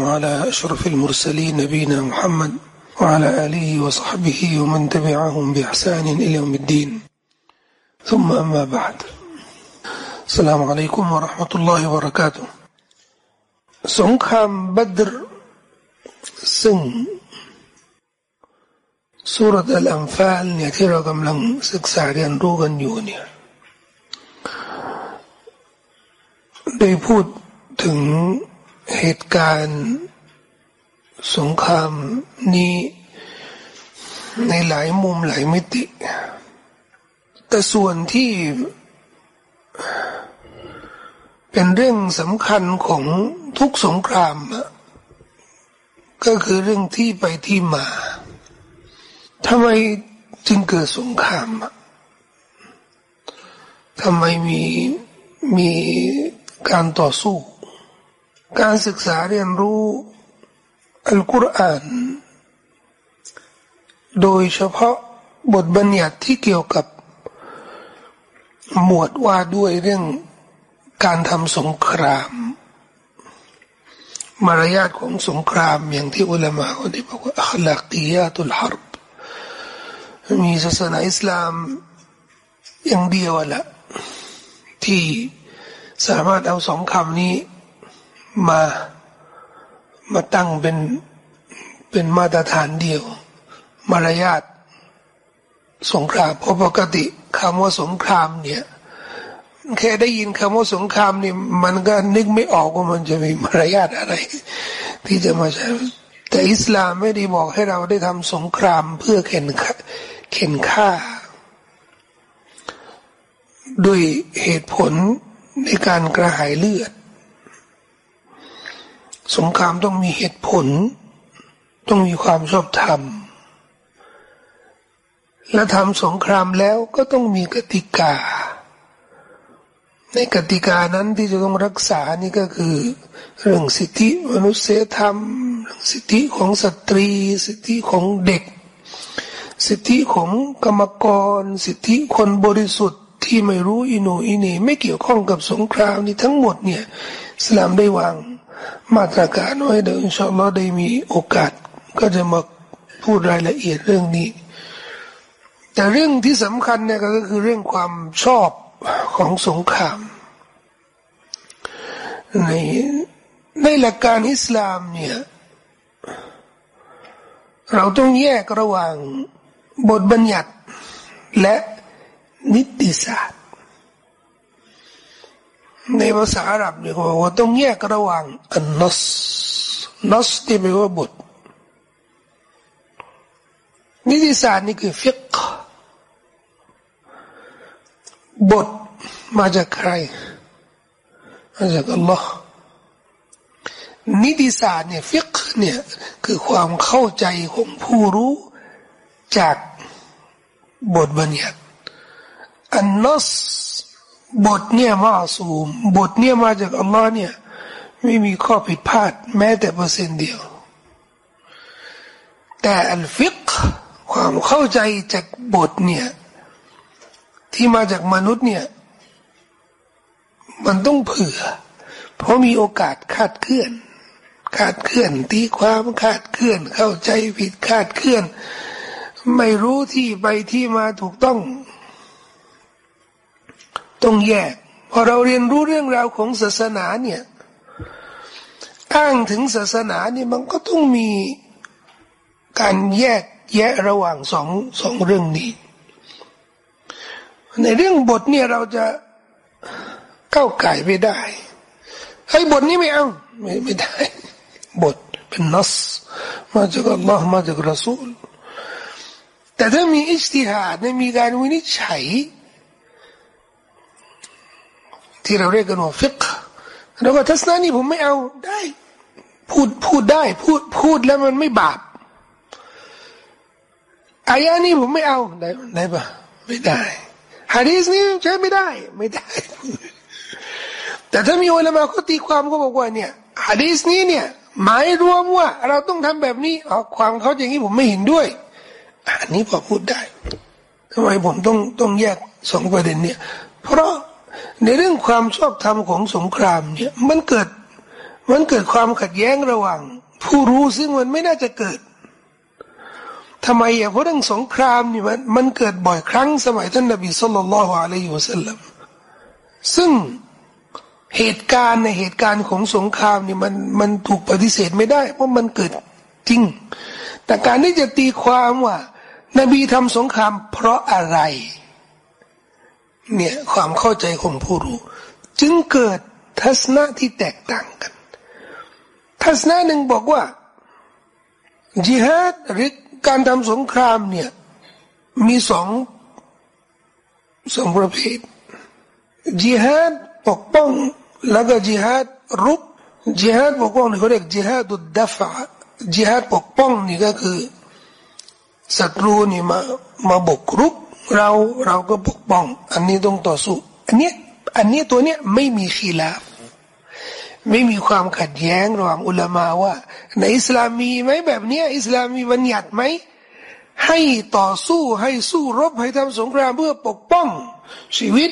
وعلى أشرف المرسلين نبينا محمد وعلى آله وصحبه ومن تبعهم بإحسان إلى يوم الدين ثم أما بعد السلام عليكم ورحمة الله وبركاته สงครามบัดรซึ่งสุรษอัลอัมฟาลเนี่ยที่เรากำลังศึกษาเรียนรู้กันอยู่เนี่ยได้พูดถึง เหตุการณ์สงครามนี้ในหลายมุมหลายมิติ แต่ส่วนที่เป็นเรื่องสำคัญของทุกสงคราม ก็คือเรื่องที่ไปที่มาทำไมจึงเกิดสงครามทำไมมีมีการต่อสู้ การศึกษาเรียนรู้อัลกุรอานโดยเฉพาะบทบัญญัติที่เกี่ยวกับ หมวดว่าด้วยเรื่องการทำสงคราม มารยาทของสงครามอย่างที่อุลามะเขาได้บอกว่าอัคลากียาตุลฮาร์บมีศาสนาอิสลามอย่างเดียวแหละที่สามารถเอาสองคำนี้ มามาตั้งเป็นเป็นมาตรฐานเดียว มารยาทสงครามเพราะปกติคำว่าสงครามเนี่ยแค่ได้ยินคำว่าสงครามนี่มันก็นึกไม่ออกว่ามันจะมีมารยาทอะไร ที่จะมาใช้แต่อิสลามไม่ได้บอกให้เราได้ทำสงครามเพื่อเข็นเข็นฆ่า ด้วยเหตุผลในการกระหายเลือด สงครามต้องมีเหตุผล ต้องมีความชอบธรรม และทำสงครามแล้วก็ต้องมีกติกา ในกติกานั้นที่จะต้องรักษานี่ก็คือ เรื่องสิทธิมนุษยธรรมรสิทธิของสตรี สิทธิของเด็ก สิทธิของกรรมกร สิทธิคนบริสุทธิ์ที่ไม่รู้อินูอินีไม่เกี่ยวข้องกับสงครามนี่ทั้งหมดเนี่ยสลามได้วาง มาตรการไว้เดี๋ยวอินชาอัลลอฮ์ได้มีโอกาส ก็จะมาพูดรายละเอียดเรื่องนี้ แต่เรื่องที่สำคัญเนี่ยก็คือเรื่องความชอบของสงคราม ในในหลักการอิสลามเนี่ย เราต้องแยกระหว่างบทบัญญัติและนิติศาสตร์ ในภาษาอาหรับเนี่ยเขาบอกว่าต้องแยกระหว่างอันนัสนัสที่แปลว่าบทนิติศาสตร์นี่คือฟิกบทมาจากใครมาจากอัลลอฮ์นิติศาสตร์เนี่ยفقه เนี่ยคือความเข้าใจของผู้รู้จากบทบัญญัติالنص บทเนี่ยمعصومบทเนี่ยมาจากอัลลอฮ์เนี่ย ไม่มีข้อผิดพลาด แม้แต่เปอร์เซ็นต์เดียว แต่الفقهความเข้าใจจากบทเนี่ย ที่มาจากมนุษย์เนี่ย มันต้องเผื่อ เพราะมีโอกาสคาดเคลื่อนคาดเคลื่อนตีความคาดเคลื่อน เข้าใจผิดคาดเคลื่อน ไม่รู้ที่ไปที่มาถูกต้อง ต้องแยกพอเราเรียนรู้เรื่องราวของศาสนาเนี่ยอ้างถึงศาสนาเนี่ยมันก็ต้องมีการแยกแยะระหว่างสองสองเรื่องนี้ ในเรื่องบทเนี่ยเราจะก้าวไก่ไม่ได้ไอ้บทนี้ไม่เอาไม่ไม่ได้ บทเป็นนัสมาจากอัลลอฮ์มาจากรอซูลแต่ถ้ามีอิสติฮาดมีการวินิจฉัย ที่เราเรียกกันว่าฟิกเราก็ทัศนานี้ผมไม่เอาได้ พูดพูดได้ พูดพูดแล้วมันไม่บาปอายานี้ผมไม่เอาได้ได้ปะไม่ได้ฮะดีสนี้ใช้ไม่ได้ ไม่ได้ แต่ถ้ามีอุลามะเขาตีความก็บอกว่าเนี่ยฮะดีสนี้เนี่ย หมายรวมว่า เราต้องทำแบบนี้เอาความเขาอย่างนี้ผมไม่เห็นด้วยอันนี้พอพูดได้ทำไมผมต้องต้องแยกสองประเด็นเนี่ย เพราะ ในเรื่องความชอบธรรมของสงครามเนี่ยมันเกิดมันเกิดความขัดแย้งระหว่าง ผู้รู้ซึ่งมันไม่น่าจะเกิดทำไมอะเพราะเรื่องสงครามนี่มันมันเกิดบ่อยครั้งสมัยท่านนบีสุลต่านละฮ์อะลัยฮิวสัลลัมซึ่งเหตุการณ์ในเหตุการณ์ของสงครามนี่มันมันถูกปฏิเสธไม่ได้เพราะมันเกิดจริง แต่การที่จะตีความว่า นบีทำสงครามเพราะอะไร เนี่ยความเข้าใจของผู้รู้ จึงเกิดทัศนะที่แตกต่างกัน ทัศนะหนึ่งบอกว่าจิฮัดหรือการทำสงครามเนี่ยมีสองสองประเภทจิฮัดปกป้องแล้วก็จิฮัดรุกจิฮัดปกป้องนี่เขาเรียกจิฮัดุดดฟะจิฮัดปกป้องนี่ก็คือศัตรูนี่มามาบุกรุก เราเราก็ปกป้อง อันนี้ต้องต่อสู้ อันนี้อันนี้ตัวเนี้ยไม่มีขีลาฟไม่มีความขัดแย้งระหว่างอุลามาว่า ในอิสลามมีไหมแบบเนี้ยอิสลามมีบัญญัติไหมให้ต่อสู้ให้สู้รบให้ทำสงครามเพื่อปกป้อง ชีวิต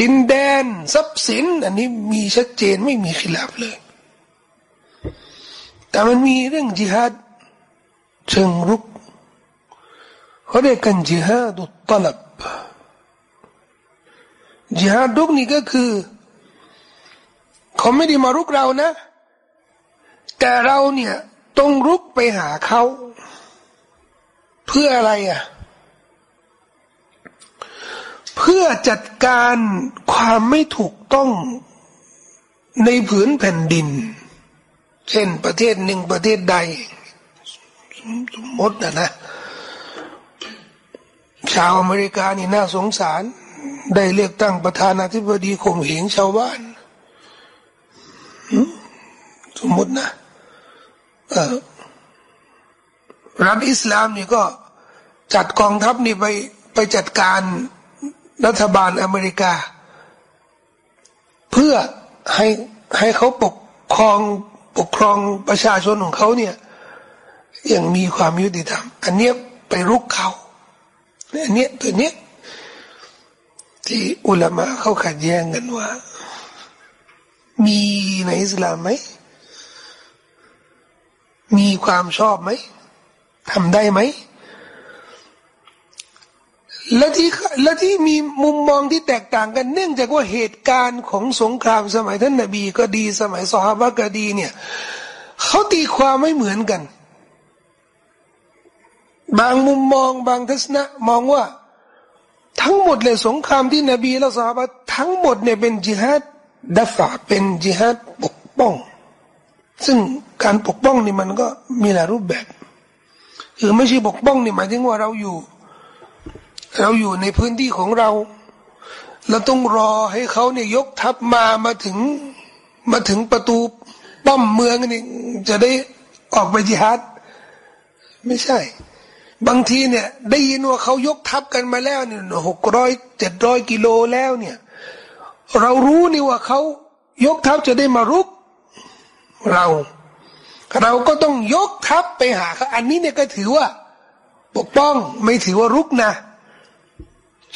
ดินแดน ทรัพย์สิน อันนี้มีชัดเจนไม่มีขีลาฟเลย แต่มันมีเรื่องจิฮัดเชิงรุก เขาเรียกกันจิฮัดุตลับจิฮัดรุกนี่ก็คือ เขาไม่ได้มารุกเรานะ แต่เราเนี่ยต้องรุกไปหาเขาเพื่ออะไรอะเพื่อจัดการความไม่ถูกต้องในผืนแผ่นดิน เช่นประเทศหนึ่งประเทศใด สมมตินะนะ ชาวอเมริกานี่น่าสงสาร ได้เลือกตั้งประธานาธิบดีข่มเหงชาวบ้านสมมตินะรัฐอิสลามนี่ก็จัดกองทัพนี่ไปไปจัดการรัฐบาลอเมริกา เพื่อให้ให้เขาปกครองปกครองประชาชนของเขาเนี่ยยังมีความยุติธรรม อันเนี้ยไปรุกเขา อันเนี้ยตัวเนี้ยที่อุลามะเขาขัดแย้งกันว่า มีในอิสลามไหม มีความชอบไหมทำได้ไหมและที่และที่มีมุมมองที่แตกต่างกัน เนื่องจากว่าเหตุการณ์ของสงครามสมัยท่านนบีก็ดีสมัยสฮาบะก็ดีเนี่ยเขาตีความไม่เหมือนกัน บางมุมมองบางทัศนะมองว่า ทั้งหมดเลยสงครามที่นบีและสฮาบะทั้งหมดเนี่ยเป็นจิฮัดดัฟะเป็นจิฮัดปกป้อง ซึ่งการปกป้องนี่มันก็มีหลายรูปแบบคือไม่ใช่ปกป้องนี่หมายถึงว่าเราอยู่ เราอยู่ในพื้นที่ของเรา เราต้องรอให้เขาเนี่ยยกทัพมามาถึงมาถึงประตูป้อมเมืองนี่จะได้ออกไปจิฮัดไม่ใช่ บางทีเนี่ย ได้ยินว่าเขายกทัพกันมาแล้วเนี่ยหกร้อยเจ็ดร้อยกิโลแล้วเนี่ย เรารู้นี่ว่าเขายกทัพจะได้มารุก เรา เราก็ต้องยกทัพไปหาเขาอันนี้เนี่ยก็ถือว่า ปกป้องไม่ถือว่ารุกนะ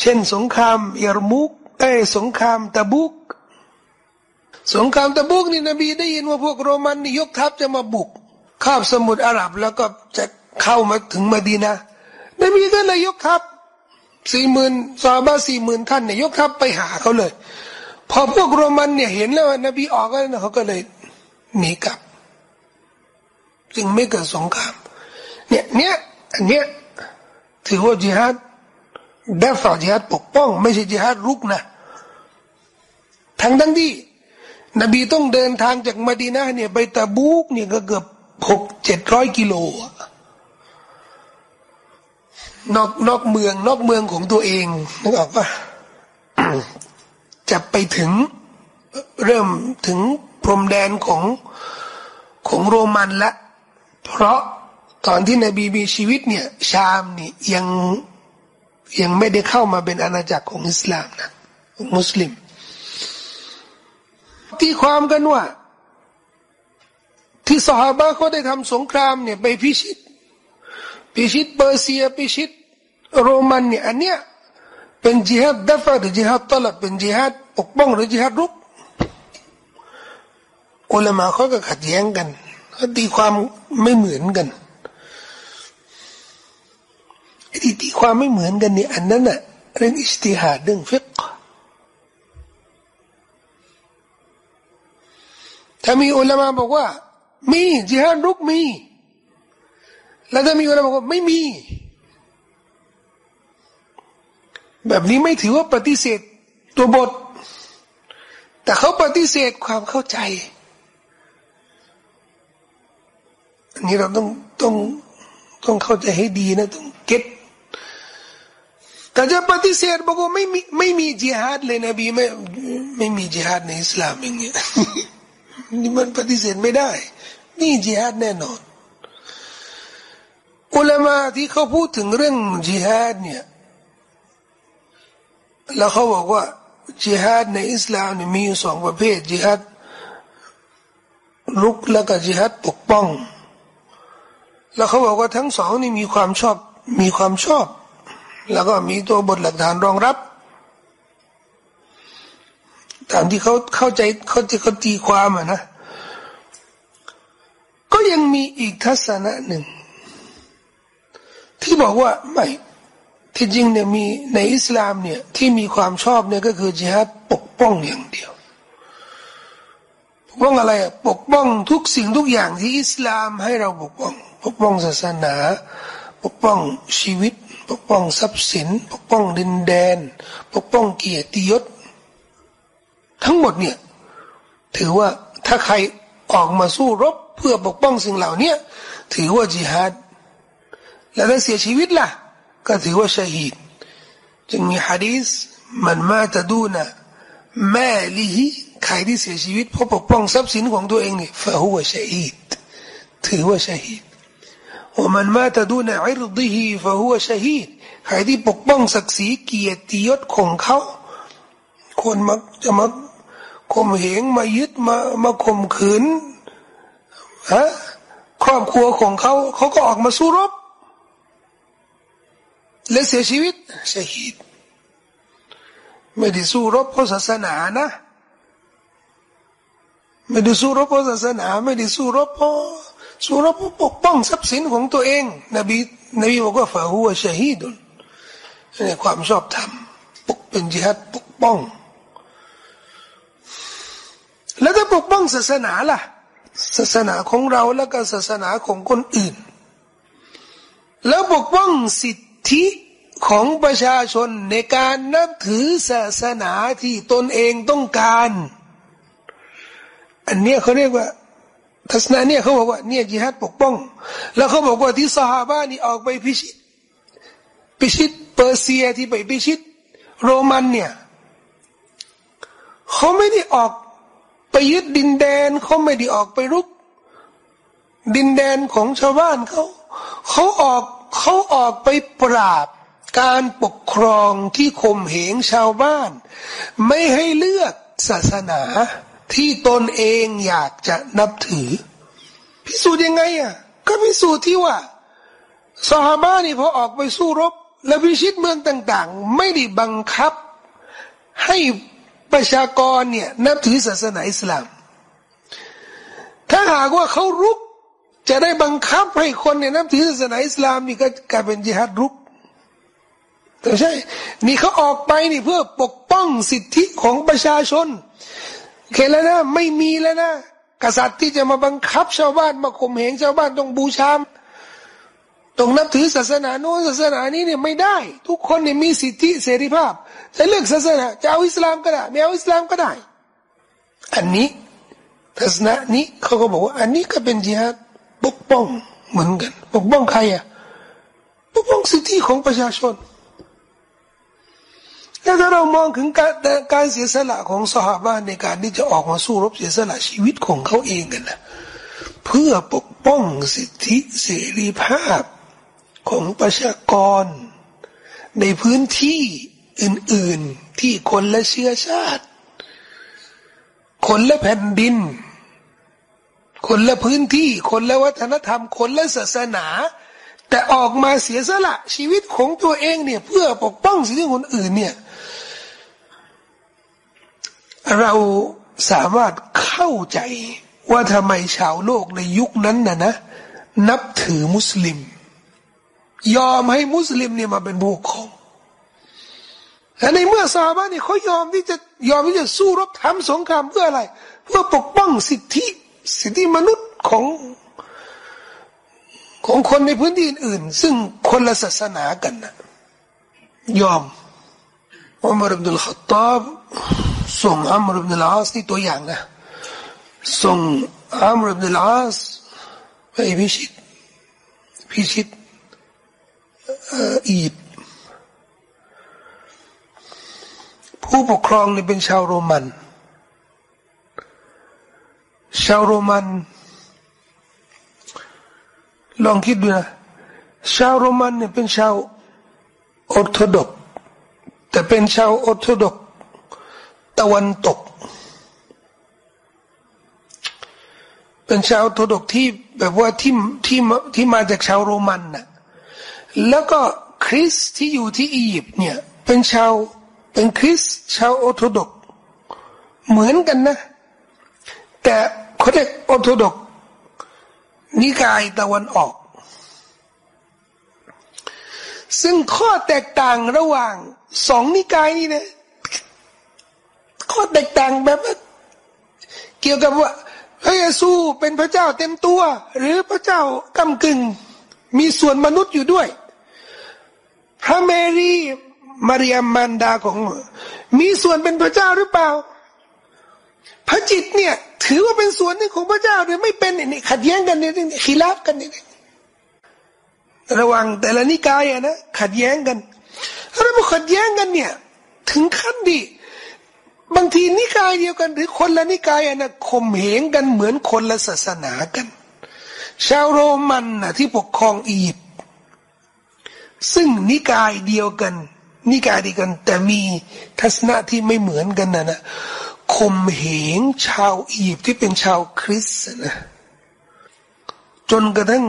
เช่น สงครามยารมุกไอ้สงครามตะบุก สงครามตะบุกนี่นบีได้ยินว่าพวกโรมันนี่ยกทัพจะมาบุกข้ามสมุทรอาหรับแล้วก็จะ เข้ามาถึงมาดีนะนบีก็เลยยกทัพสี่หมื่นซาบะสี่หมื่นท่านเนี่ยยกทัพไปหาเขาเลย พอพวกโรมันเนี่ยเห็นแล้วนบีออกแล้วเขาก็เลยหนีกลับ จึงไม่เกิดสงคราม เนี่ยเนี่ยอันเนี้ยถือว่าจิฮัดดาฝ่าจิฮัดปกป้อง ไม่ใช่จิฮัดรุกนะทั้งทั้งที่ นบีต้องเดินทางจากมาดีนาเนี่ย ไปตะบูกเนี่ยก็เกือบหกเจ็ดร้อยกิโลอะ นอกนอกเมือง นอกเมืองของตัวเองนึกออกปะจะไปถึงเริ่มถึงพรมแดนของของโรมันละ เพราะตอนที่นบีมีชีวิตเนี่ย ชามนี่ยังยังไม่ได้เข้ามาเป็นอาณาจักรของอิสลามนะมุสลิม ที่ความกันว่า ที่สหาบะเขาได้ทำสงครามเนี่ย ไปพิชิต พิชิตเปอร์เซียพิชิตโรมันเนี่ยอันเนี้ยเป็นจิฮัดดัฟหรือจิฮัดตลับเป็นจิฮัดปกป้องหรือจิฮัดรุกอุลามะเขาก็ขัดแย้งกันเขาตีความไม่เหมือนกันไอ้ที่ตีความไม่เหมือนกันเนี่ยอันนั้นน่ะเรื่องอิสติฮาดเรื่องฟิกถ้ามีอุลามะบอกว่า มีจิฮาดรุกมี แล้วถ้ามีอุลาบอกว่าไม่มี แบบนี้ไม่ถือว่าปฏิเสธตัวบท แต่เขาปฏิเสธความเข้าใจอันนี้เราต้องต้องต้องเข้าใจให้ดีนะต้องเก็ตแต่จะปฏิเสธบอกว่าไม่มีไม่มีจิฮาดเลยนบีไม่ไม่มีจิฮาดในอิสลามอย่างเงี้ยนี่มันปฏิเสธไม่ได้ นี่จิฮาดแน่นอน อุลามาที่เขาพูดถึงเรื่องจิฮาดเนี่ย แล้วเขาบอกว่าจิฮาดในอิสลามนี่มีสองประเภทจิฮาดลุกแล้วก็จิฮาดปกป้อง แล้วเขาบอกว่าทั้งสองนี่มีความชอบมีความชอบ แล้วก็มีตัวบทหลักฐานรองรับ ตามที่เขาเข้าใจเขาจะเขาตีความอะนะ ก็ยังมีอีกทัศนะหนึ่ง ที่บอกว่าไม่ที่จริงเนี่ยมีในอิสลามเนี่ยที่มีความชอบเนี่ยก็คือจิฮัดปกป้องอย่างเดียว ปกป้องอะไรอะปกป้องทุกสิ่งทุกอย่างที่อิสลามให้เราปกป้อง ปกป้องศาสนา ปกป้องชีวิต ปกป้องทรัพย์สิน ปกป้องดินแดน ปกป้องเกียรติยศ ทั้งหมดเนี่ยถือว่าถ้าใครออกมาสู้รบเพื่อปกป้องสิ่งเหล่านี้ถือว่าจิฮาด แล้วถ้าเสียชีวิตล่ะ ก็ถือว่าชฮีดจึงมีฮะดีษมันมาจะดูนะแม่ลีฮีใครที่เสียชีวิตเพราะปกป้องทรัพย์สินของตัวเองนี่ฟะหัวะชฮีดถือว่าชฮีดว่ามันมาตะดูนะอิรดิฮีฟะหัวะชฮีดใครที่ปกป้องศักดิ์ศรีเกียรติยศของเขาคนมาจะมาข่มเหงมายึดมามาข่มขืนฮะครอบครัวของเขาเขาก็ออกมาสู้รบ และเสียชีวิตชฮีดไม่ได้สู้รบเพราะศาสนานะไม่ได้สู้รบเพราะศาสนาไม่ได้สู้รบเพราะสู้รบปกป้องทรัพย์สินของตัวเอง นบีนบีบอกว่าฝ่าหัวชฮีดุลนี่ความชอบธรรมปกเป็นจิฮัดปกป้อง แล้วถ้าปกป้องศาสนาล่ะ ศาสนาของเราแล้วก็ศาสนาของคนอื่น แล้วปกป้องสิท ธิของประชาชนในการนับถือศาสนาที่ตนเองต้องการ อันนี้เขาเรียกว่าทัศนะเนี่ยเขาบอกว่าเนี่ยจิฮัดปกป้อง แล้วเขาบอกว่าที่สหาบ้านี่ออกไปพิชิต พิชิตเปอร์เซียที่ไปพิชิต โรมันเนี่ยเขาไม่ได้ออกไปยึดดินแดนเขาไม่ได้ออกไปรุก ดินแดนของชาวบ้านเขาเขาออกเขาออกไปปราบการปกครองที่ข่มเหงชาวบ้าน ไม่ให้เลือกศาสนาที่ตนเองอยากจะนับถือ พิสูจน์ยังไงอะ ก็พิสูจน์ที่ว่าสหาบ้านี่พอออกไปสู้รบ และพิชิตเมืองต่าง ๆ ไม่ได้บังคับ ให้ประชากรเนี่ยนับถือศาสนาอิสลาม ถ้าหากว่าเขารุก จะได้บังคับให้คนเนี่ยนับถือศาสนาอิสลามนี่ก็กลายเป็นจิฮัดรุกแต่ใช่ นี่เขาออกไปนี่เพื่อปกป้องสิทธิของประชาชนเคแล้วนะไม่มีแล้วนะกษัตริย์ที่จะมาบังคับชาวบ้านมาข่มเหงชาวบ้านต้องบูชามต้องนับถือศาสนาโน้นศาสนานี้เนี่ยไม่ได้ ทุกคนเนี่ยมีสิทธิเสรีภาพ จะเลือกศาสนาจะเอาอิสลามก็ได้ไม่เอาอิสลามก็ได้ อันนี้ทัศนะนี้เขาก็บอกว่า อันนี้ก็เป็นจิฮัด ปกป้องเหมือนกัน ปกป้องใครอะปกป้องสิทธิของประชาชน แล้วถ้าเรามองถึงการการเสียสละของสหบ้านในการที่จะออกมาสู้รบเสียสละชีวิตของเขาเองกันนะเพื่อปกป้องสิทธิเสรีภาพของประชากร ในพื้นที่อื่น ๆที่คนละเชื้อชาติ คนละแผ่นดิน คนละพื้นที่ คนละวัฒนธรรม คนละศาสนา แต่ออกมาเสียสละชีวิตของตัวเองเนี่ย เพื่อปกป้องสิทธิคนอื่นเนี่ย เราสามารถเข้าใจว่าทำไมชาวโลกในยุคนั้นน่ะนะ นับถือมุสลิม ยอมให้มุสลิมเนี่ยมาเป็นผู้ครองแต่ในเมื่อซาบะเนี่ยเขายอมที่จะยอมที่จะสู้รบทำสงครามเพื่ออะไร เพื่อปกป้องสิทธิ สิทธิมนุษย์ของของคนในพื้นที่อื่น ซึ่งคนละศาสนากันนะยอมอุมารอิบนุลขัตตาบส่งอัมรุบนุลอาสนี่ตัวอย่างนะส่งอัมรุบนุลอาสไปพิชิตพิชิตอียิปต์ผู้ปกครองนี่เป็นชาวโรมัน ชาวโรมัน ลองคิดดูนะชาวโรมันเนี่ยเป็นชาวออร์โธดอกแต่เป็นชาวออร์โธดอกตะวันตก เป็นชาวออร์โธดอกที่แบบว่าที่ที่ที่มาจากชาวโรมันนะ่ะแล้วก็คริสที่อยู่ที่อียิปต์เนี่ยเป็นชาวเป็นคริสชาวออร์โธดอกเหมือนกันนะ แต่ เขาเรียกออร์โธดอกนิกายตะวันออก ซึ่งข้อแตกต่างระหว่างสองนิกายนี่นะข้อแตกต่างแบบเกี่ยวกับว่าพระเยซูเป็นพระเจ้าเต็มตัว หรือพระเจ้ากำกึ่งมีส่วนมนุษย์อยู่ด้วย พระเมรีมารียมมารดาของมีส่วนเป็นพระเจ้าหรือเปล่า พระจิตเนี่ย ถือว่าเป็นส่วนหนึ่งของพระเจ้าหรือไม่เป็นนี่ขัดแย้งกันเนี่ยขีลาบกันเนี่ยระว่างแต่ละนิกายนะขัดแย้งกันแล้วมาขัดแย้งกันเนี่ย ถึงขั้นดีบางทีนิกายเดียวกันหรือคนละนิกายนะข่มเหงกันเหมือนคนละศาสนากัน ชาวโรมันนะที่ปกครองอียิปต์ซึ่งนิกายเดียวกัน นิกายเดียวกัน แต่มีทัศนะที่ไม่เหมือนกันนะนะ ข่มเหงชาวอียิปต์ที่เป็นชาวคริสต์นะจนกระทั่ง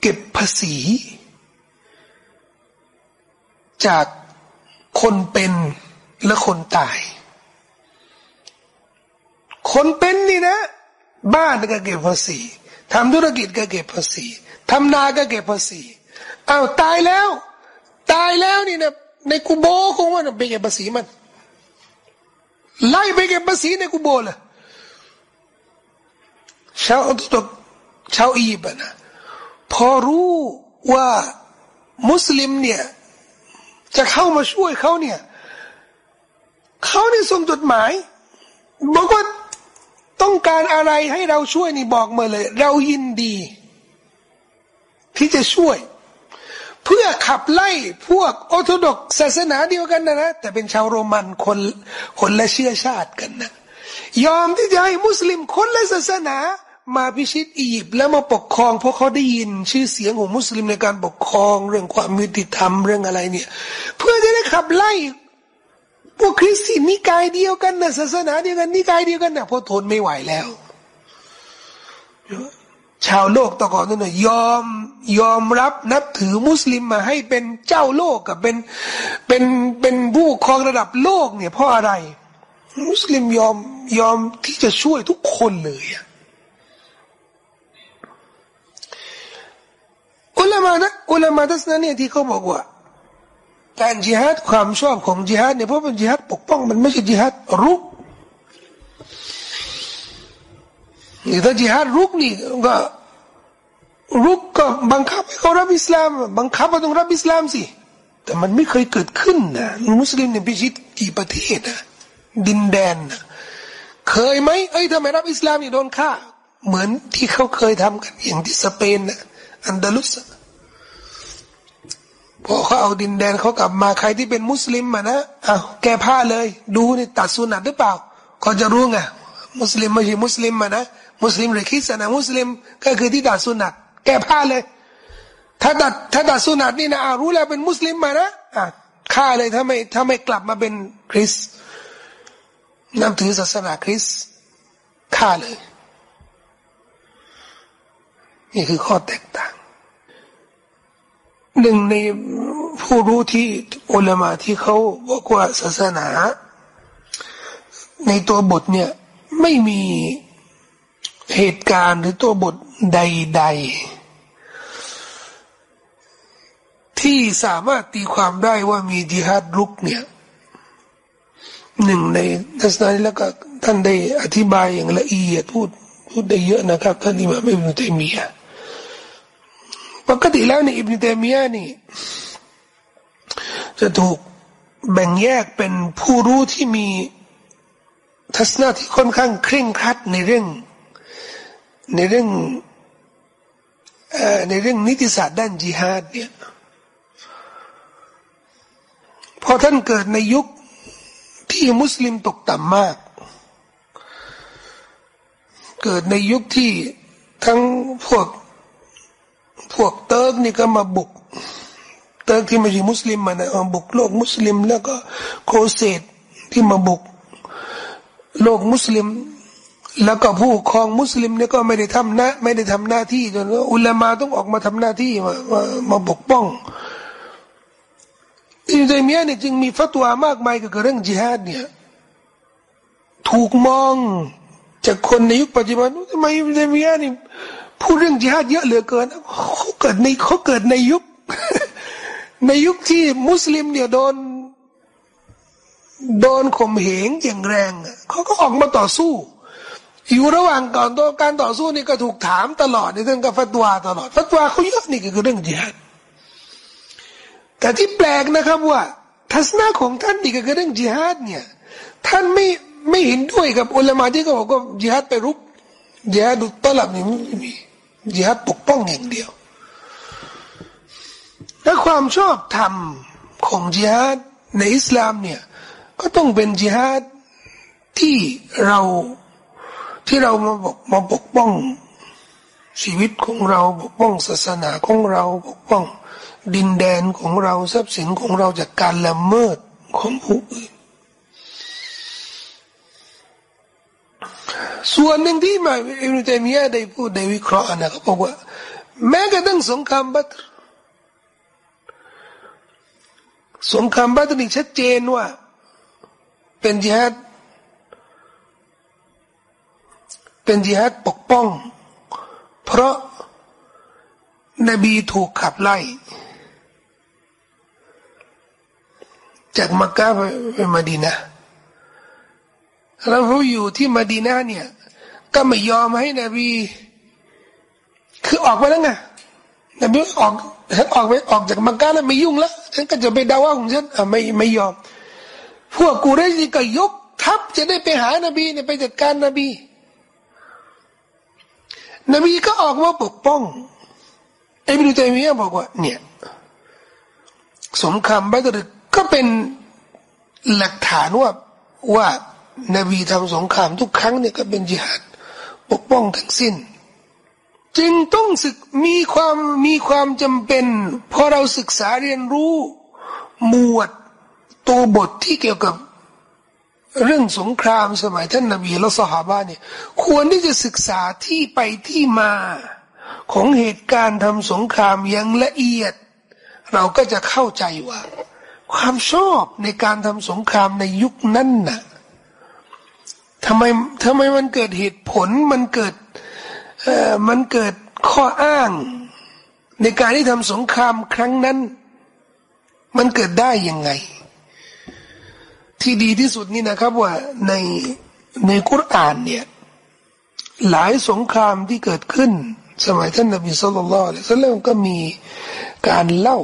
เก็บภาษี จากคนเป็นและคนตาย คนเป็นนี่นะ บ้านก็เก็บภาษีทำธุรกิจก็เก็บภาษีทำนาก็เก็บภาษีอ้าวตายแล้ว ตายแล้วนี่นะในกูโบคงว่าไปเก็บภาษีมัน ไล่ไปเก็บภาษีในกูโบเลยชาวตุกชาวอียิปต์นะพอรู้ว่ามุสลิมเนี่ยจะเข้ามาช่วยเขาเนี่ยเขาเนี่ยส่งจดหมาย บอกว่าต้องการอะไรให้เราช่วยนี่บอกมาเลย เรายินดี ที่จะช่วย เพื่อขับไล่พวกออร์โธดอกศาสนาเดียวกันนะนะแต่เป็นชาวโรมันคนคนละเชื้อชาติกันนะยอมที่จะให้มุสลิมคนละศาสนามาพิชิตอียิปต์แล้วมาปกครองเพราะเขาได้ยินชื่อเสียงของมุสลิมในการปกครองเรื่องความยุติธรรมเรื่องอะไรเนี่ย เพื่อจะได้ขับไล่พวกคริสต์นิกายเดียวกันนะศาสนาเดียวกันนิกายเดียวกันนะพอทนไม่ไหวแล้ว ชาวโลกตะก่อนนั่นนะยอมยอมรับนับถือมุสลิมมาให้เป็นเจ้าโลกกับเป็นเป็นเป็นผู้ครองระดับโลกเนี่ยเพราะอะไร มุสลิมยอมยอมที่จะช่วยทุกคนเลยอุลามานะอุลามาทัศนะเนี่ยที่เขาบอกว่า การจิฮัดความชอบของจิฮัดเนี่ยเพราะเป็นจิฮัดปกป้องมันไม่ใช่จิฮัดรุก นี่ถ้าจิฮัดรุกนี่ก็รุกก็บังคับให้เขารับอิสลาม บังคับว่าต้องรับอิสลามสิ แต่มันไม่เคยเกิดขึ้นนะมุสลิมเนี่ยพิชิตกี่ประเทศนะดินแดนนะเคยไหมเอ้ยทำไมรับอิสลามนี่โดนฆ่า เหมือนที่เขาเคยทำกันอย่างที่สเปนนะอันดาลุสพอเขาเอาดินแดนเขากลับมาใครที่เป็นมุสลิมมานะอ้าวแก้ผ้าเลย ดูนี่ตัดสุนัตหรือเปล่า ก็จะรู้ไงมุสลิมไม่ใช่มุสลิมมานะ มุสลิมหรือคริสต์นะมุสลิม ก็คือที่ตัดสุนัตแก้ผ้าเลย ถ้าตัดถ้าตัดสุนัตนี่นะรู้แล้วเป็นมุสลิมมานะอะฆ่าเลยถ้าไม่ถ้าไม่กลับมาเป็นคริสนับถือศาสนาคริสฆ่าเลย นี่คือข้อแตกต่าง หนึ่งในผู้รู้ที่อุลามาที่เขาบอกว่าศาสนา ในตัวบทเนี่ยไม่มี เหตุการณ์หรือตัวบทใด ๆ ที่สามารถตีความได้ว่ามีจิฮัดรุกเนี่ยหนึ่งในทัศนะแล้วก็ท่านได้อธิบายอย่างละเอียดพูดพูดได้เยอะนะครับ ท่านอิมามอิบนุตัยมียะปกติแล้วในอิบนุตัยมียะนี่ จะถูกแบ่งแยกเป็นผู้รู้ที่มีทัศนะที่ค่อนข้างเคร่งครัดในเรื่อง ในเรื่องในเรื่องนิติศาสตร์ด้านจิฮาดเนี่ยพอท่านเกิดในยุคที่มุสลิมตกต่ำมาก เกิดในยุคที่ทั้งพวกพวกเติร์กนี่ก็มาบุก เติร์กที่ไม่ใช่มุสลิมมานะมาบุกโลกมุสลิม แล้วก็โคเซตที่มาบุก โลกมุสลิม แล้วก็ผู้ครองมุสลิมเนี่ยก็ไม่ได้ทำหนะไม่ได้ทำหน้าที่จนอุลามาต้องออกมาทำหน้าที่มามามาปกป้องอินเดียเนี่ยจึงมีฟัตวามากมายเกี่ยวกับเรื่องจิฮาดเนี่ยถูกมองจากคนในยุคปัจจุบันทำไมอินเดียนี่พูดเรื่องจิฮาดเยอะเหลือเกินเขาเกิดในเขาเกิดในยุค ในยุคที่มุสลิมเนี่ยโดนโดนข่มเหงอย่างแรงเขาก็ออกมาต่อสู้ อยู่ระหว่างก่อนตัวการต่อสู้นี่ก็ถูกถามตลอดในเรื่องกับฟัตวาตลอดฟัตวาเขาเยอะนี่คือเรื่องจิฮัดแต่ที่แปลกนะครับว่า ทัศนะของท่านนี่ก็คือเรื่องจิฮัดเนี่ยท่านไม่ไม่เห็นด้วยกับอุลามะที่เขาบอกว่าจิฮัดไปรุกจิฮัดดุตลับนี่ไม่มีจิฮัดปกป้องอย่างเดียว และความชอบธรรมของจิฮัดในอิสลามเนี่ยก็ต้องเป็นจิฮาดที่เรา ที่เรามาบอกมาปกป้อง ชีวิตของเราปกป้องศาสนาของเราปกป้อง ดินแดนของเราทรัพย์สินของเราจากการละเมิดของผู้อื่น ส่วนหนึ่งที่มาอิบนุตัยมียะได้พูดได้วิเคราะห์นะเขาบอกว่า แม้กระทั่งสงครามบัตรสงครามบัตรนี่ชัดเจนว่า เป็นจิฮัด เป็นจิฮัดปกป้อง เพราะนบีถูกขับไล่ จากมักกะไปมาดีนะเราอยู่ที่มาดีนาเนี่ย ก็ไม่ยอมให้นบี คือออกไปแล้วไงนบีออกฉันออกไปออกจากมักกะแล้วไม่ยุ่งแล้วฉันก็จะไปดาว่าของฉันอ่ไม่ไม่ยอม พวกกูเรชีก็ยกทัพจะได้ไปหานบีเนี่ยไปจัดการนบี นบีก็ออกมาปกป้องไอ้บินุตัยมียะบอกว่า เนี่ยสมคำบัตรก็เป็นหลักฐานว่าว่านบีทำสงครามทุกครั้งเนี่ยก็เป็นจิฮัดปกป้องทั้งสิ้น จึงต้องศึกมีความมีความจำเป็นพอเราศึกษาเรียนรู้หมวดตัวบทที่เกี่ยวกับ เรื่องสงครามสมัยท่านนบีและสหาบ้านเนี่ย ควรที่จะศึกษาที่ไปที่มา ของเหตุการณ์ทำสงครามอย่างละเอียด เราก็จะเข้าใจว่า ความชอบในการทำสงครามในยุคนั้นน่ะทำไมทำไมมันเกิดเหตุผลมันเกิดเอ่อมันเกิดข้ออ้าง ในการที่ทำสงครามครั้งนั้น มันเกิดได้ยังไง ที่ดีที่สุดนี่นะครับว่าในในกุรอานเนี่ยหลายสงครามที่เกิดขึ้น สมัยท่านนบีสุลต่านละสัลลัมก็มีการเล่า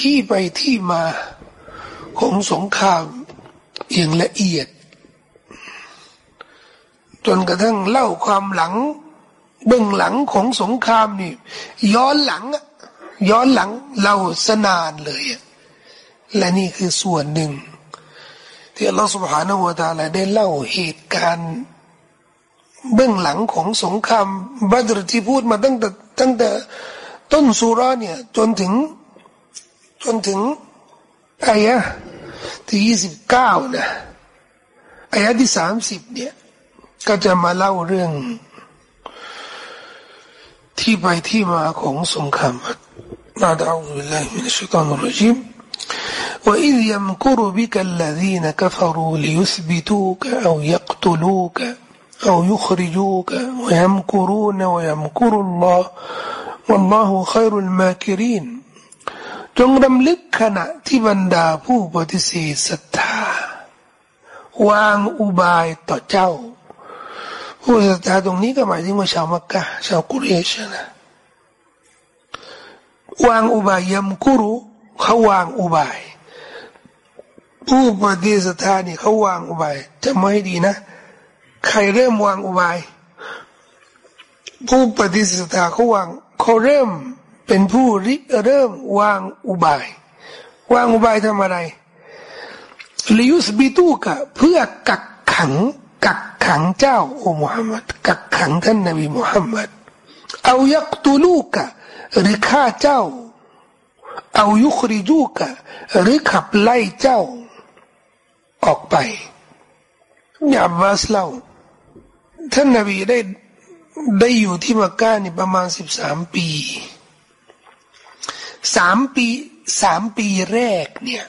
ที่ไปที่มาของสงครามอย่างละเอียด จนกระทั่งเล่าความหลังเบื้องหลังของสงครามนี่ ย้อนหลังย้อนหลังเล่าสนานเลยและนี่คือส่วนหนึ่ง ที่อัลลอฮฺสุบฮานาหัวตาลาได้เล่าเหตุการณ์เบื้องหลังของสงครามบัตรที่พูดมาตั้งแต่ตั้งแต่ต้นสุราเนี่ยจนถึงจนถึงอายะที่ยี่สิบเก้านะอายะที่สามสิบเนี่ยก็จะมาเล่าเรื่อง ที่ไปที่มาของสงครามบัตรนาดาอุบิลลาฮิมินชัตานรจิม وإذ يمكر بك الذين كفروا ليثبتوك أو يقتلوك أو يخرجوك ويمكرون ويمكر الله والله خير الماكرين จงรำลึกขณะที่บรรดาผู้ปฏิเสธศรัทธาวางอุบายต่อเจ้า ผู้ศรัทธาตรงนี้ก็หมายถึงว่าชาวมักกะชาวกุเรชนะวางอุบายยำกุรุเขาวางอุบาย ผู้ปฏิเสธนี่เขาวางอุบายจะไม่ดีนะ ใครเริ่มวางอุบาย ผู้ปฏิเสธเขาวางเขาเริ่มเป็นผู้ริเริ่มวางอุบาย วางอุบายทำอะไรลิยุสบิตูกะเพื่อกักขัง กักขังเจ้าโอ้มุฮัมมัดกักขังท่านนบีมุฮัมมัดเอายักตูลูกะหรือฆ่าเจ้า เอายุคริจูกะหรือขับไล่เจ้า ออกไปอย่าบาสเล่าท่านนบีได้ได้อยู่ที่มักกะนี่ประมาณสิบสามปีสามปีสามปีแรกเนี่ย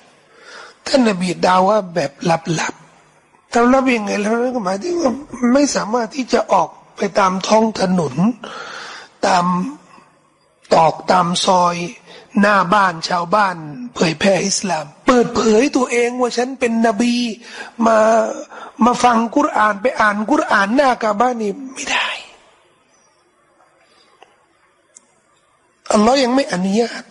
ท่านนบีดาว่าแบบลับๆทำลับยังไงแล้วก็หมายถึงว่าไม่สามารถที่จะออกไปตามท้องถนน ตามตอกตามซอย หน้าบ้านชาวบ้าน เผยแผ่อิสลาม เปิดเผยตัวเองว่าฉันเป็นนบี มามาฟังกุรอานไปอ่านกุรอานหน้ากาบ้านนี่ไม่ได้อัลลอฮ์ยังไม่อนุญาต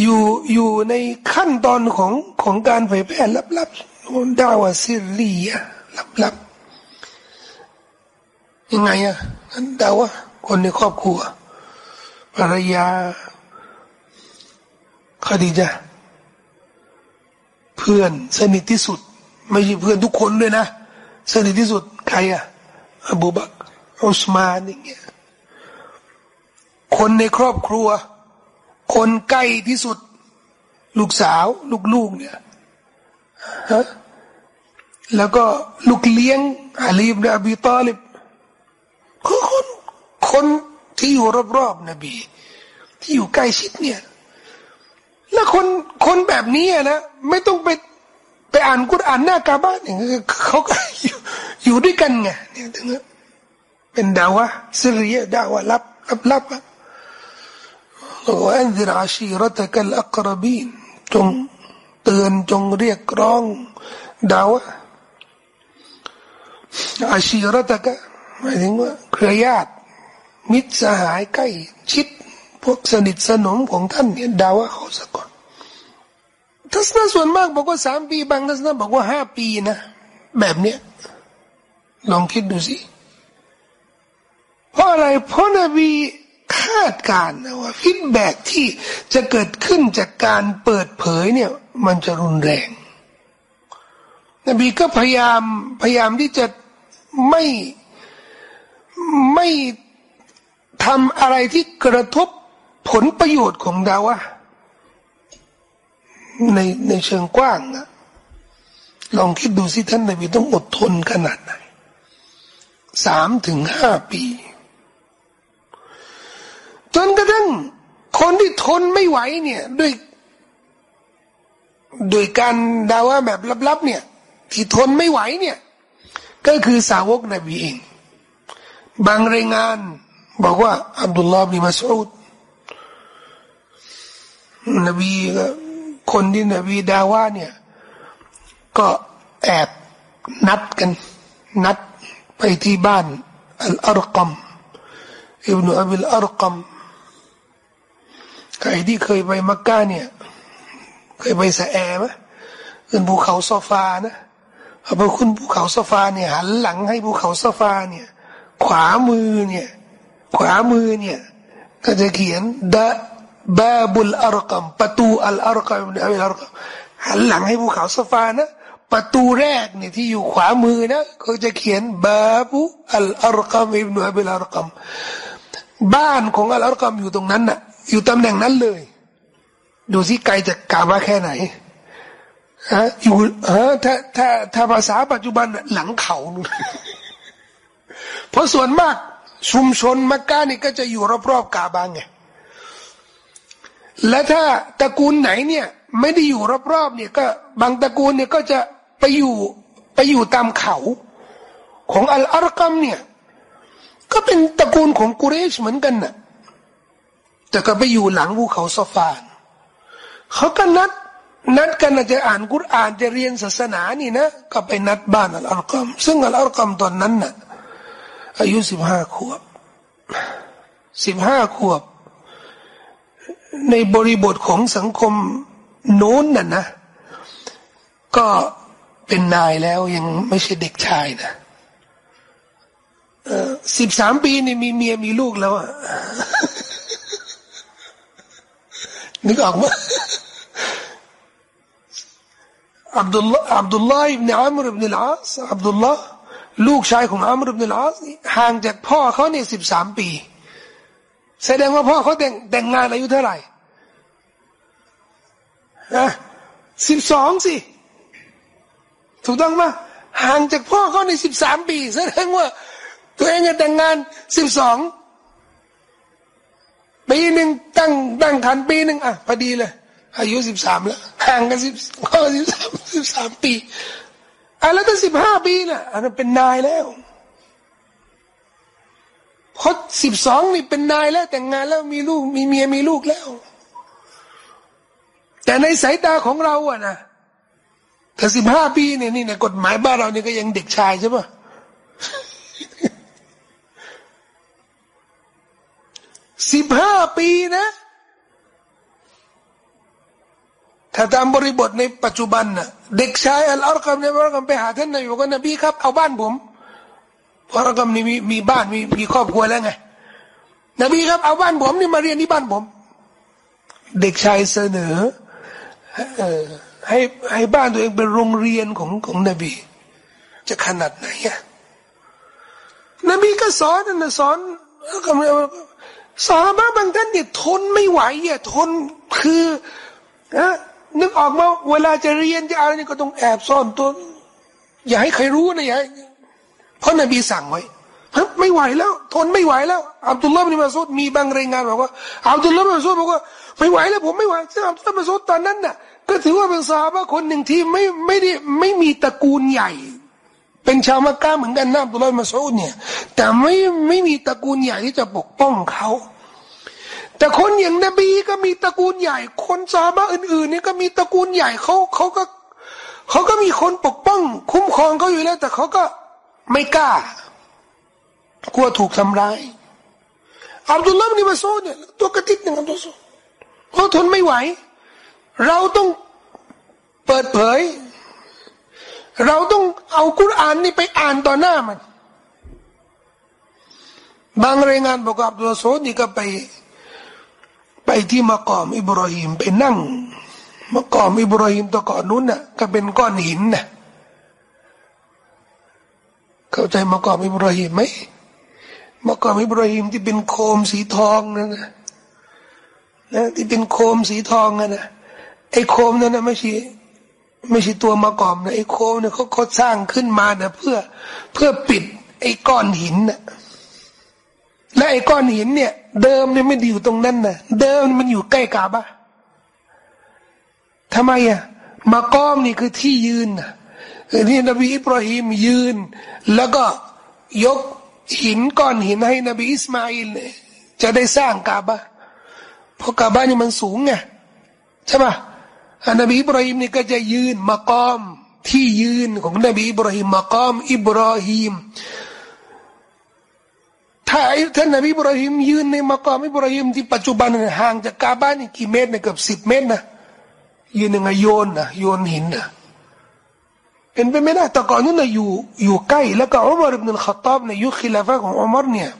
อยู่อยู่ในขั้นตอนของของการเผยแพร่ลับๆดาวซิรีอะลับๆยังไงอะนั้นดาวะคนในครอบครัวภรรยา คดีจ้ะเพื่อนสนิทที่สุด ไม่ใช่เพื่อนทุกคนด้วยนะสนิทที่สุดใครอะอบูบักอุสมานอย่างเงี้ยคนในครอบครัว คนใกล้ที่สุด ลูกสาว ลูกๆเนี่ยฮะแล้วก็ลูกเลี้ยงอาลีบนอบีตาลิบคือคนคนที่อยู่รอบๆนบี ที่อยู่ใกล้ชิดเนี่ย แล้วคนคนแบบนี้นะไม่ต้องไปไปอ่านกุรอ่านหน้ากาบ้านอย่างเขาก็อยู่อยู่ด้วยกันไงเนี่ยถึงเป็นดาวะสิริยดาวะลับลับลับว่าอันซิรอาชีรตะกัลอักรบีนจงเตือนจงเรียกร้องดาวะอาชีรตะกะหมายถึงว่าเครือญาติมิตรสหายใกล้ชิดพวกสนิทสนมของท่านเนี่ยดาวะเขาสะก่อน ทัศนะส่วนมากบอกว่าสามปีบางทัศนะบอกว่าห้าปีนะ แบบเนี้ยลองคิดดูสิเพราะอะไรเพราะนบีคาดการนะว่าฟีดแบ็ที่จะเกิดขึ้นจากการเปิดเผยเนี่ย มันจะรุนแรง นบีก็พยายามพยายามที่จะไม่ไม่ทำอะไรที่กระทบผลประโยชน์ของดาวะ ในในเชิงกว้างนะลองคิดดูสิท่านนบีต้องอดทนขนาดไหนสามถึงห้าปี จนกระทั่งคนที่ทนไม่ไหวเนี่ยด้วยโดยการดาว่าแบบลับๆเนี่ย ที่ทนไม่ไหวเนี่ย ก็คือสาวกนบีเอง บางรายงาน บอกว่าอับดุลลาห์บิมัสอุดนบี คนที่นบีดาว่าเนี่ย ก็แอบนัดกัน นัดไปที่บ้านอัลอารกัมอิบนุอับิลอารกัมใครที่เคยไปมักกะเนี่ย เคยไปสะแอไหมขึ้นภูเขาโซฟานะพอขึ้นภูเขาโซฟาเนี่ยหันหลังให้ภูเขาโซฟาเนี่ย ขวามือเนี่ย ขวามือเนี่ย ก็จะเขียนดะ บาบุลอารกัมประตูอัลอารกัมอัลอารกัมหันหลังให้ภูเขาโซฟานะ ประตูแรกเนี่ยที่อยู่ขวามือนะก็จะเขียนบาบุอัลอารกัมอิบนุอับลอารกัมบ้านของอัลอารกัมอยู่ตรงนั้นน่ะ อยู่ตำแหน่งนั้นเลย ดูสิไกลจากกาบาแค่ไหนฮะอยู่ฮะถ้าถ้าถ้าภาษาปัจจุบันหลังเขา เพราะส่วนมากชุมชนมักกะนี่ก็จะอยู่รอบๆกาบาไง และถ้าตระกูลไหนเนี่ยไม่ได้อยู่รอบๆเนี่ยก็บางตระกูลเนี่ยก็จะไปอยู่ไปอยู่ตามเขา ของอัลอารกัมเนี่ยก็เป็นตระกูลของกุเรชเหมือนกันนะ่ะแต่ก็ไปอยู่หลังภูเขาซอฟานเขาก็นัดนัดกันจะอ่านกุรอานจะเรียนศาสนานี่นะก็ไปนัดบ้านอัลอารกัมซึ่งอัลอารกัมตอนนั้นน่ะอายุสิบห้าขวบสิบห้าขวบ ในบริบทของสังคมโน้นน่ะนะ ก็เป็นนายแล้วยังไม่ใช่เด็กชายนะสิบสามปีนี่มีเมียมีลูกแล้วอะนึกออกไหมอับดุลลาอับดุลลาอิบเนอัมรอิบเนลอาสอับดุลลาลูกชายของอัมรอิบเนลอาสห่างจากพ่อเขาเนี่ยสิบสามปี แสดงว่าพ่อเขาแต่งแต่งงานอายุเท่าไหร่นะสิบสองสิ ถูกต้องไหมห่างจากพ่อเขาในสิบสามปีแสดงว่า ตัวเองจะแต่งงานสิบสองปีหนึ่งตั้งตั้งคันปีหนึ่งอะพอดีเลย อายุสิบสามแล้วห่างกันสิบก็สิบสามสิบสามปีอะแล้วถ้าสิบห้าปีน่ะอันนั้นเป็นนายแล้ว พอสิบสองนี่เป็นนายแล้ว แต่งงานแล้วมีลูก มีเมียมีลูกแล้ว แต่ในสายตาของเราอะนะถ้าสิบห้าปีเนี่ยนี่ในกฎหมายบ้านเราเนี่ยก็ยังเด็กชายใช่ปะสิบห้าปีนะ ถ้าตามบริบทในปัจจุบันน่ะ เด็กชายอัลอารกัมเนี่ยอัลอารกัมไปหาท่านนายกว่านบีครับ เอาบ้านผม เพราะอัลอากัมนี่มีบ้านมีมีครอบครัวแล้วไง นบีครับเอาบ้านผมนี่มาเรียนที่บ้านผม เด็กชายเสนอให้ให้บ้านตัวเองเป็นโรงเรียนของของนบี จะขนาดไหนอะนบีก็สอนนะสอนก็สาบะบางท่านเนี่ยทนไม่ไหวอะทนคือนะนึกออกมาเวลาจะเรียนจะอะไรนี่ก็ต้องแอบซ่อนตัว อย่าให้ใครรู้นะอย่า เพราะนบีสั่งไว้ไม่ไหวแล้ว ทนไม่ไหวแล้วอับดุลลาห์บินมาซูดมีบางรายงานบอกว่าอับดุลลาห์บินมาซูดบอกว่าไม่ไหวแล้วผมไม่ไหวซึ่งอับดุลลาห์บินมาซูดตอนนั้นน่ะก็ถือว่าเป็นซาบะคนหนึ่งที่ไม่ไม่ได้ไม่มีตระกูลใหญ่ เป็นชาวมักกะเหมือนกันนะอับดุลลาห์มาซูดเนี่ย แต่ไม่ไม่มีตระกูลใหญ่ที่จะปกป้องเขาแต่คนอย่างนบีก็มีตระกูลใหญ่ คนซาบะอื่นๆนี่ก็มีตระกูลใหญ่เขาเขาก็เขาก็มีคนปกป้อง คุ้มครองเขาอยู่แล้ว แต่เขาก็ ไม่กล้ากลัวถูกทำร้ายอับดุลลาห์นี่มาซูดเนี่ยตัวกระติกหนึ่งอับดุลลาห์เพราทนไม่ไหว เราต้องเปิดเผย เราต้องเอากุรอานนี่ไปอ่านต่อหน้ามัน บางรายงานบอกว่าอับดุลโซนี่ก็ไป ไปที่มากอมอิบราฮิมไปนั่งมากอมอิบราฮิมตะก่อนนู้นน่ะ ก็เป็นก้อนหินน่ะ เข้าใจมากอมอิบราฮิมไหมมากอมอิบราฮิมที่เป็นโคมสีทองนั่นนะนะที่เป็นโคมสีทองนั่นนะไอ้โคมนั่นนะไม่ใช่ไม่ใช่ตัวมากอมนะไอ้โคมเนี่ยเขาเขาสร้างขึ้นมานะเพื่อเพื่อปิดไอ้ก้อนหินนะและไอ้ก้อนหินเนี่ย เดิมเนี่ยไม่ได้อยู่ตรงนั้นนะเดิมมันอยู่ใกล้กาบะทำไมอะมากอมนี่คือที่ยืนนะ นี่นบีอิบราฮิมยืน แล้วก็ยกหินก้อนหินให้นบีอิสมาอิลจะได้สร้างกาบะเพราะกาบะนี่มันสูงไงใช่ปะอันนบีอิบราฮิมนี่ก็จะยืนมากอมที่ยืนของนบีอิบราฮิมมากอมอิบราฮิมถ้าท่านนบีอิบราฮิมยืนในมากอมอิบราฮิมที่ปัจจุบันห่างจากกาบ้านนี่กี่เมตรเนี่ยเกือบสิบเมตรนะยืนยังไงโยนนะโยนหินนะ เป็นไปไม่ได้แต่ก่อนนู้นนะอยู่อยู่ใกล้ แล้วก็อุมารอิบนุลขตอบในยุคขิลาฟะของอุมารเนี่ย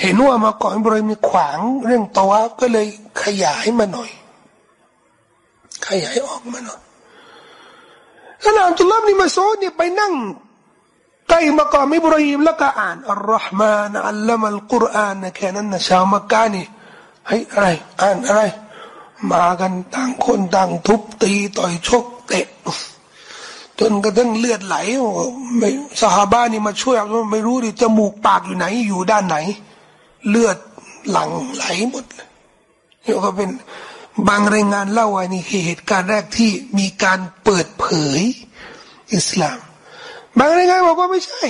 เห็นว่ามาก่อนบริมีขวางเรื่องตวาก็เลยขยายมาหน่อย ขยายออกมาหน่อยขณะอับดุลลาห์นี่มาโซดเนี่ยไปนั่งใกล้มากามิบรฮิมแล้วก็อ่านอัลลอฮ์มานอัลลัมัลกุรอานนะแค่นั้นนะชาวมักกะนี่ให้อะไร อ่านอะไร มากันต่างคนต่างทุบตีต่อยชกเตะ จนกระทั่งเลือดไหลไม่สหบ้านี่มาช่วยไม่รู้ดิจมูกปากอยู่ไหน อยู่ด้านไหน เลือดหลังไหลหมดเนี่ก็เป็นบางรายงานเล่าว่านี่คือเหตุการณ์แรกที่มีการเปิดเผย อิสลาม บางรายงานบอกว่าไม่ใช่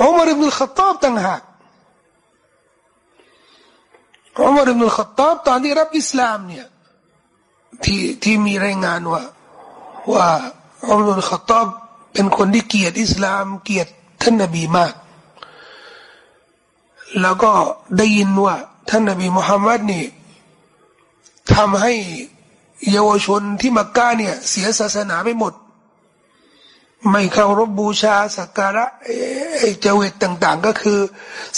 อุมารอิบนุลขตอบต่างหากอุมารอิบนุลขตอบตอนที่รับอิสลามเนี่ยที่ที่มีรายงานว่าว่า อุมรุลขตอบเป็นคนที่เกียรติอิสลามเกียรติท่านนบีมาก แล้วก็ได้ยินว่า ท่านนบีมุฮัมมัดนี่ทำให้เยาวชนที่มักกะเนี่ย เสียศาสนาไปหมด ไม่เคารพบูชาสักการะไอ้เจวิตต่าง ๆ ก็คือ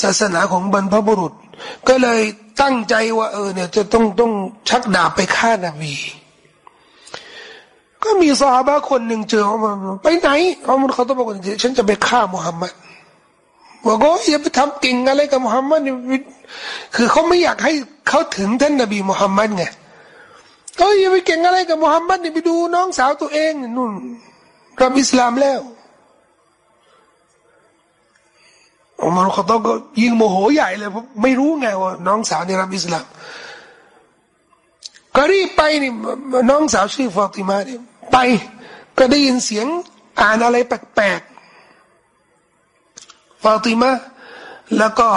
ศาสนาของบรรพบุรุษ ก็เลยตั้งใจว่า เออเนี่ยจะต้องต้องชักดาบไปฆ่านาบี ก็มีซาบะคนหนึ่งเจอมาไปไหนเขามันเขาต้องบอกว่าฉันจะไปฆ่ามุฮัมมัดบอกว่าอย่าไปทำเก่งอะไรกับมุฮัมมัดคือเขาไม่อยากให้เขาถึงท่านนบีมุฮัมมัดไงเขาอย่าไปเก่งอะไรกับมุฮัมมัดนี่ไปดูน้องสาวตัวเองนู่นรับอิสลามแล้วอุมารเขาต้องก็ยิงโมโหใหญ่เลยเพราะไม่รู้ไงว่าน้องสาวนี่รับอิสลามก็รีบไปนี่น้องสาวชื่อฟาติมาเนี่ย ไป ก็ได้ยินเสียง อ่านอะไรแปลกๆฟาติมาแล้วก็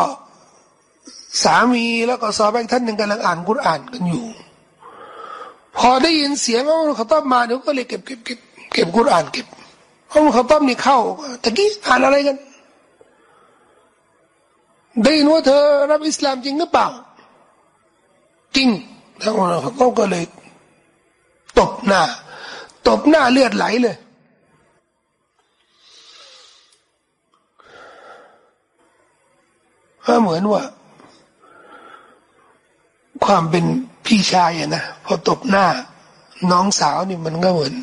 สามีแล้วก็ซอแบกท่านหนึ่งกำลังอ่านกุรอ่านกันอยู่ พอได้ยินเสียงอัลเขาต้อมมาเดี๋ยวก็เลยเก็บเก็บเก็บเก็บกุรอ่านเก็บอัลเขาต้อมนี่เข้าตะกี้อ่านอะไรกันได้ยินว่าเธอรับอิสลามจริงหรือเปล่า จริงทั้งอัลเขาต้อมก็เลยตบหน้า ตบหน้าเลือดไหลเลย ก็เหมือนว่า ความเป็นพี่ชายนะพอตบหน้า น้องสาวนี่มันก็เหมือน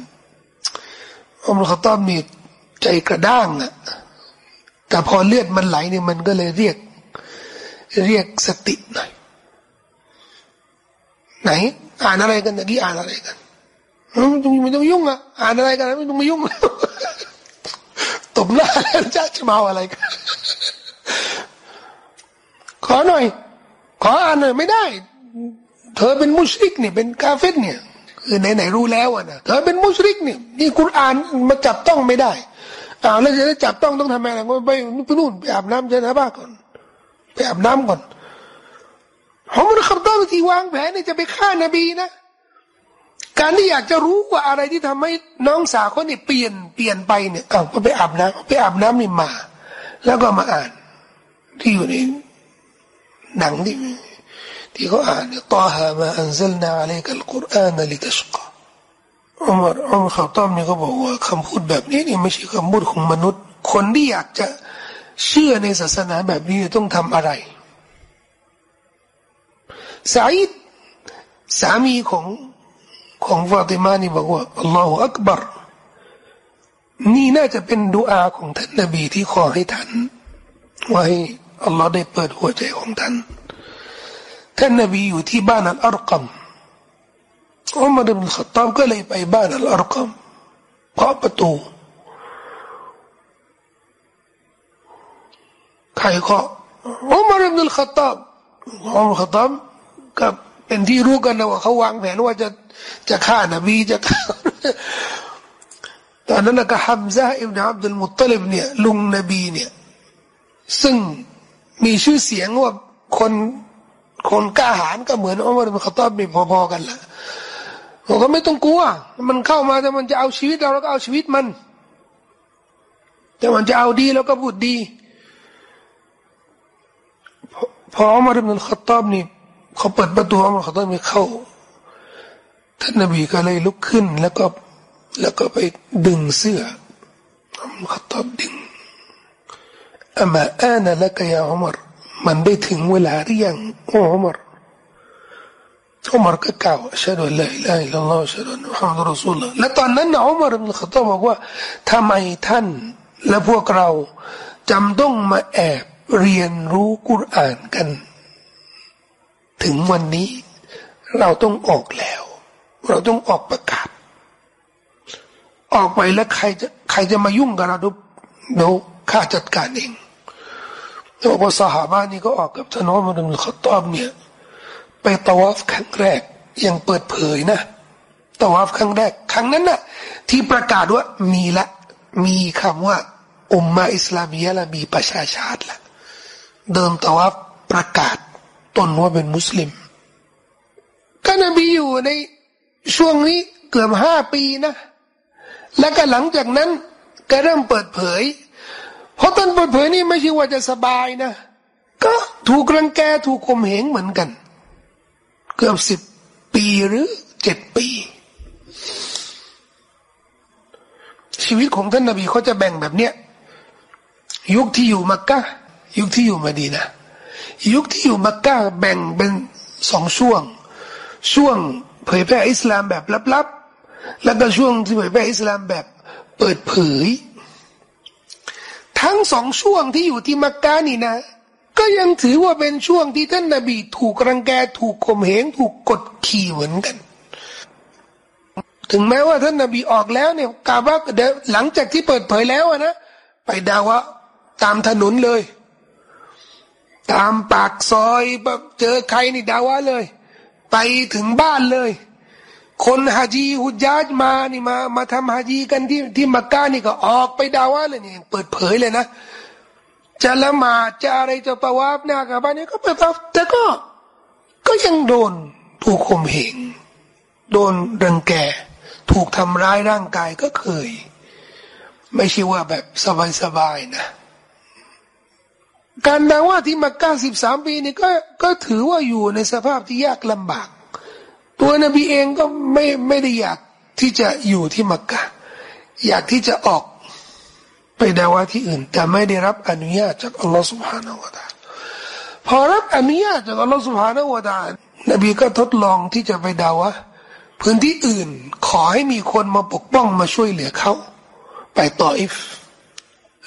อมรเขาต้อมมีใจกระด้างอะแต่พอเลือดมันไหลเนี่ยมันก็เลยเรียก เรียกสติหน่อยไหน อ่านอะไรกันตะกี้อ่านอะไรกัน ไม่ต้องไม่ต้องยุ่งอะอ่านอะไรกันไม่ต้องมายุ่งตบหน้าแล้วจะจะมาอะไรกันขอหน่อย ขออ่านหน่อยไม่ได้ เธอเป็นมุชริกเนี่ยเป็นกาเฟตเนี่ยคือไหนไหนรู้แล้วอะนะเธอเป็นมุชริกเนี่ยนี่คุณอ่านมาจับต้องไม่ได้อ่าแล้วจะจับต้องต้องทำอะไรก็ไปไปนู่นไปอาบน้ำเจนะบ้าก่อนไปอาบน้ำก่อนผมมันขับต้นที่วางแผนเนี่ยจะไปฆ่านบีนะ การที่อยากจะรู้ว่าอะไรที่ทำให้น้องสาวเขาเนี่ยเปลี่ยนเปลี่ยนไปเนี่ยเอาไปอาบน้ำไปอาบน้ำนี่มา แล้วก็มาอ่าน ที่อยู่ในหนังที่ที่เขาอ่านเนี่ยตาฮามาอันซลนาอะลัยกัลกุรอานลิตัชกาอุมารอุมารขาต้อมนี่เขาบอกว่าคำพูดแบบนี้นี่ไม่ใช่คำพูดของมนุษย์ คนที่อยากจะเชื่อในศาสนาแบบนี้ต้องทำอะไรสาอิดสามีของ ของฟาติมานี่บอกว่าอัลลอฮฺอักบารนี่น่าจะเป็นดุอาของท่านนบีที่ขอให้ท่านว่าให้อัลลอฮ์ได้เปิดหัวใจของท่าน ท่านนบีอยู่ที่บ้านอัลอาร์กัมอุมารบินขตามก็เลยไปบ้านอัลอาร์กัมเคาะประตู ใครเคาะอุมารบินขตามอุมารขตามกับ เป็นที่รู้กันนะว่าเขาวางแผนว่าจะจะฆ่านบีจะฆ่าตอนนั้นก็ฮัมซาอิบนาอับดุลมุตตลิบเนี่ยลุงนบีเนี่ยซึ่งมีชื่อเสียงว่าคนคนกล้าหาญก็เหมือนอุมารบินขตอบมีพอๆกันละบอกว่าไม่ต้องกลัว มันเข้ามาแต่มันจะเอาชีวิตเราแล้วก็เอาชีวิตมัน แต่มันจะเอาดีแล้วก็พูดดีพออุมารบินขตอบนี่ เขาเปิดประตูอุมารขตอบมีเข้า ท่านนบีก็เลยลุกขึ้น แล้วก็แล้วก็ไปดึงเสื้อเขาตอบดึงอามาอานะละกยาอุมารมันได้ถึงเวลาหรือยังโอ้อุมารอุมารก็กล่าวชัดว่าละอิละอิลลอฮ์ชัดว่ามุฮัมมัดรอสูลลอฮ์และตอนนั้นอุมารบินขตอบบอกว่าทำไมท่านและพวกเราจำต้องมาแอบเรียนรู้กุรอานกัน ถึงวันนี้เราต้องออกแล้ว เราต้องออกประกาศ ออกไปแล้วใครจะใครจะมายุ่งกับเราดูเดี๋ยวข้าจัดการเองแต่ว่าสหาบ้านนี่ก็ออกกับท่านอมรบินขตอบเนี่ย ไปตวาฟครั้งแรกยังเปิดเผยนะตวาฟครั้งแรก ครั้งนั้นนะ่ะ ที่ประกาศว่ามีละ มีคำว่าอุมมาอิสลามีละมีประชาชาติละเดินตวับประกาศ ตนว่าเป็นมุสลิมก็นบีอยู่ในช่วงนี้เกือบห้าปีนะ แล้วก็หลังจากนั้นก็เริ่มเปิดเผย เพราะตอนเปิดเผยนี่ไม่ใช่ว่าจะสบายนะ ก็ถูกรังแกถูกข่มเหงเหมือนกัน เกือบสิบปีหรือเจ็ดปี ชีวิตของท่านนบีเขาจะแบ่งแบบเนี้ยยุคที่อยู่มักกะยุคที่อยู่มาดีนะ ยุคที่อยู่มักกะแบ่งเป็นสองช่วง ช่วงเผยแพร่อิสลามแบบลับๆ แล้วก็ช่วงที่เผยแพร่อิสลามแบบเปิดเผย ทั้งสองช่วงที่อยู่ที่มักกะนี่นะ ก็ยังถือว่าเป็นช่วงที่ท่านนบีถูกรังแกถูกข่มเหงถูกกดขี่เหมือนกัน ถึงแม้ว่าท่านนบีออกแล้วเนี่ยกาว่าเดอหลังจากที่เปิดเผยแล้วนะไปดาวะตามถนนเลย ตามปากซอยแบบเจอใครนี่ดาวะเลย ไปถึงบ้านเลย คนฮาจีฮุจาจมานี่มา มาทำฮาจีกันที่ที่มักกะนี่ก็ออกไปดาวะเลยนี่เปิดเผยเลยนะจะละหมาดจะอะไรจะตะวาบหน้ากับบ้านนี้ก็เปิดแต่ก็ก็ยังโดนถูกข่มเหงโดนรังแก ถูกทำร้ายร่างกายก็เคย ไม่ใช่ว่าแบบสบายๆนะ การดาว่าที่มักกะสิบสามปีนี่ก็ก็ถือว่าอยู่ในสภาพที่ยากลำบาก ตัวนบีเองก็ไม่ไม่ได้อยากที่จะอยู่ที่มักกะ อยากที่จะออกไปดาว่าที่อื่น แต่ไม่ได้รับอนุญาตจากอัลลอฮฺสุบฮานาวะตาพอรับอนุญาตจากอัลลอฮฺสุบฮานาวะตาานบีก็ทดลองที่จะไปดาวะพื้นที่อื่นขอให้มีคนมาปกป้องมาช่วยเหลือเขา ไปต่ออิฟ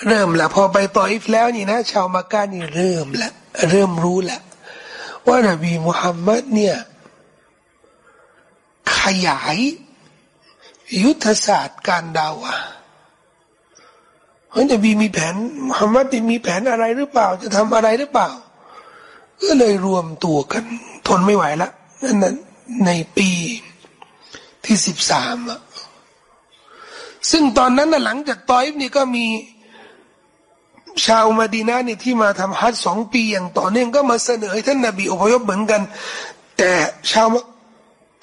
เริ่มละพอไปต่ออิฟแล้วนี่นะ ชาวมักกะนี่เริ่มละเริ่มรู้ละว่านบีมุฮัมมัดเนี่ย ขยาย ยุทธศาสตร์การดาวะเฮ้ยนบีมีแผนมุฮัมมัดมีแผนอะไรหรือเปล่า จะทำอะไรหรือเปล่า ก็เลยรวมตัวกัน ทนไม่ไหวละนั่นนในปีที่สิบสามอะซึ่งตอนนั้นนะหลังจากตอยฟนี่ก็มี ชาวมาดีนาเนี่ยที่มาทำฮัจสองปีอย่างต่อเนื่องก็มาเสนอให้ท่านนาบีอพยพเหมือนกัน แต่ชาว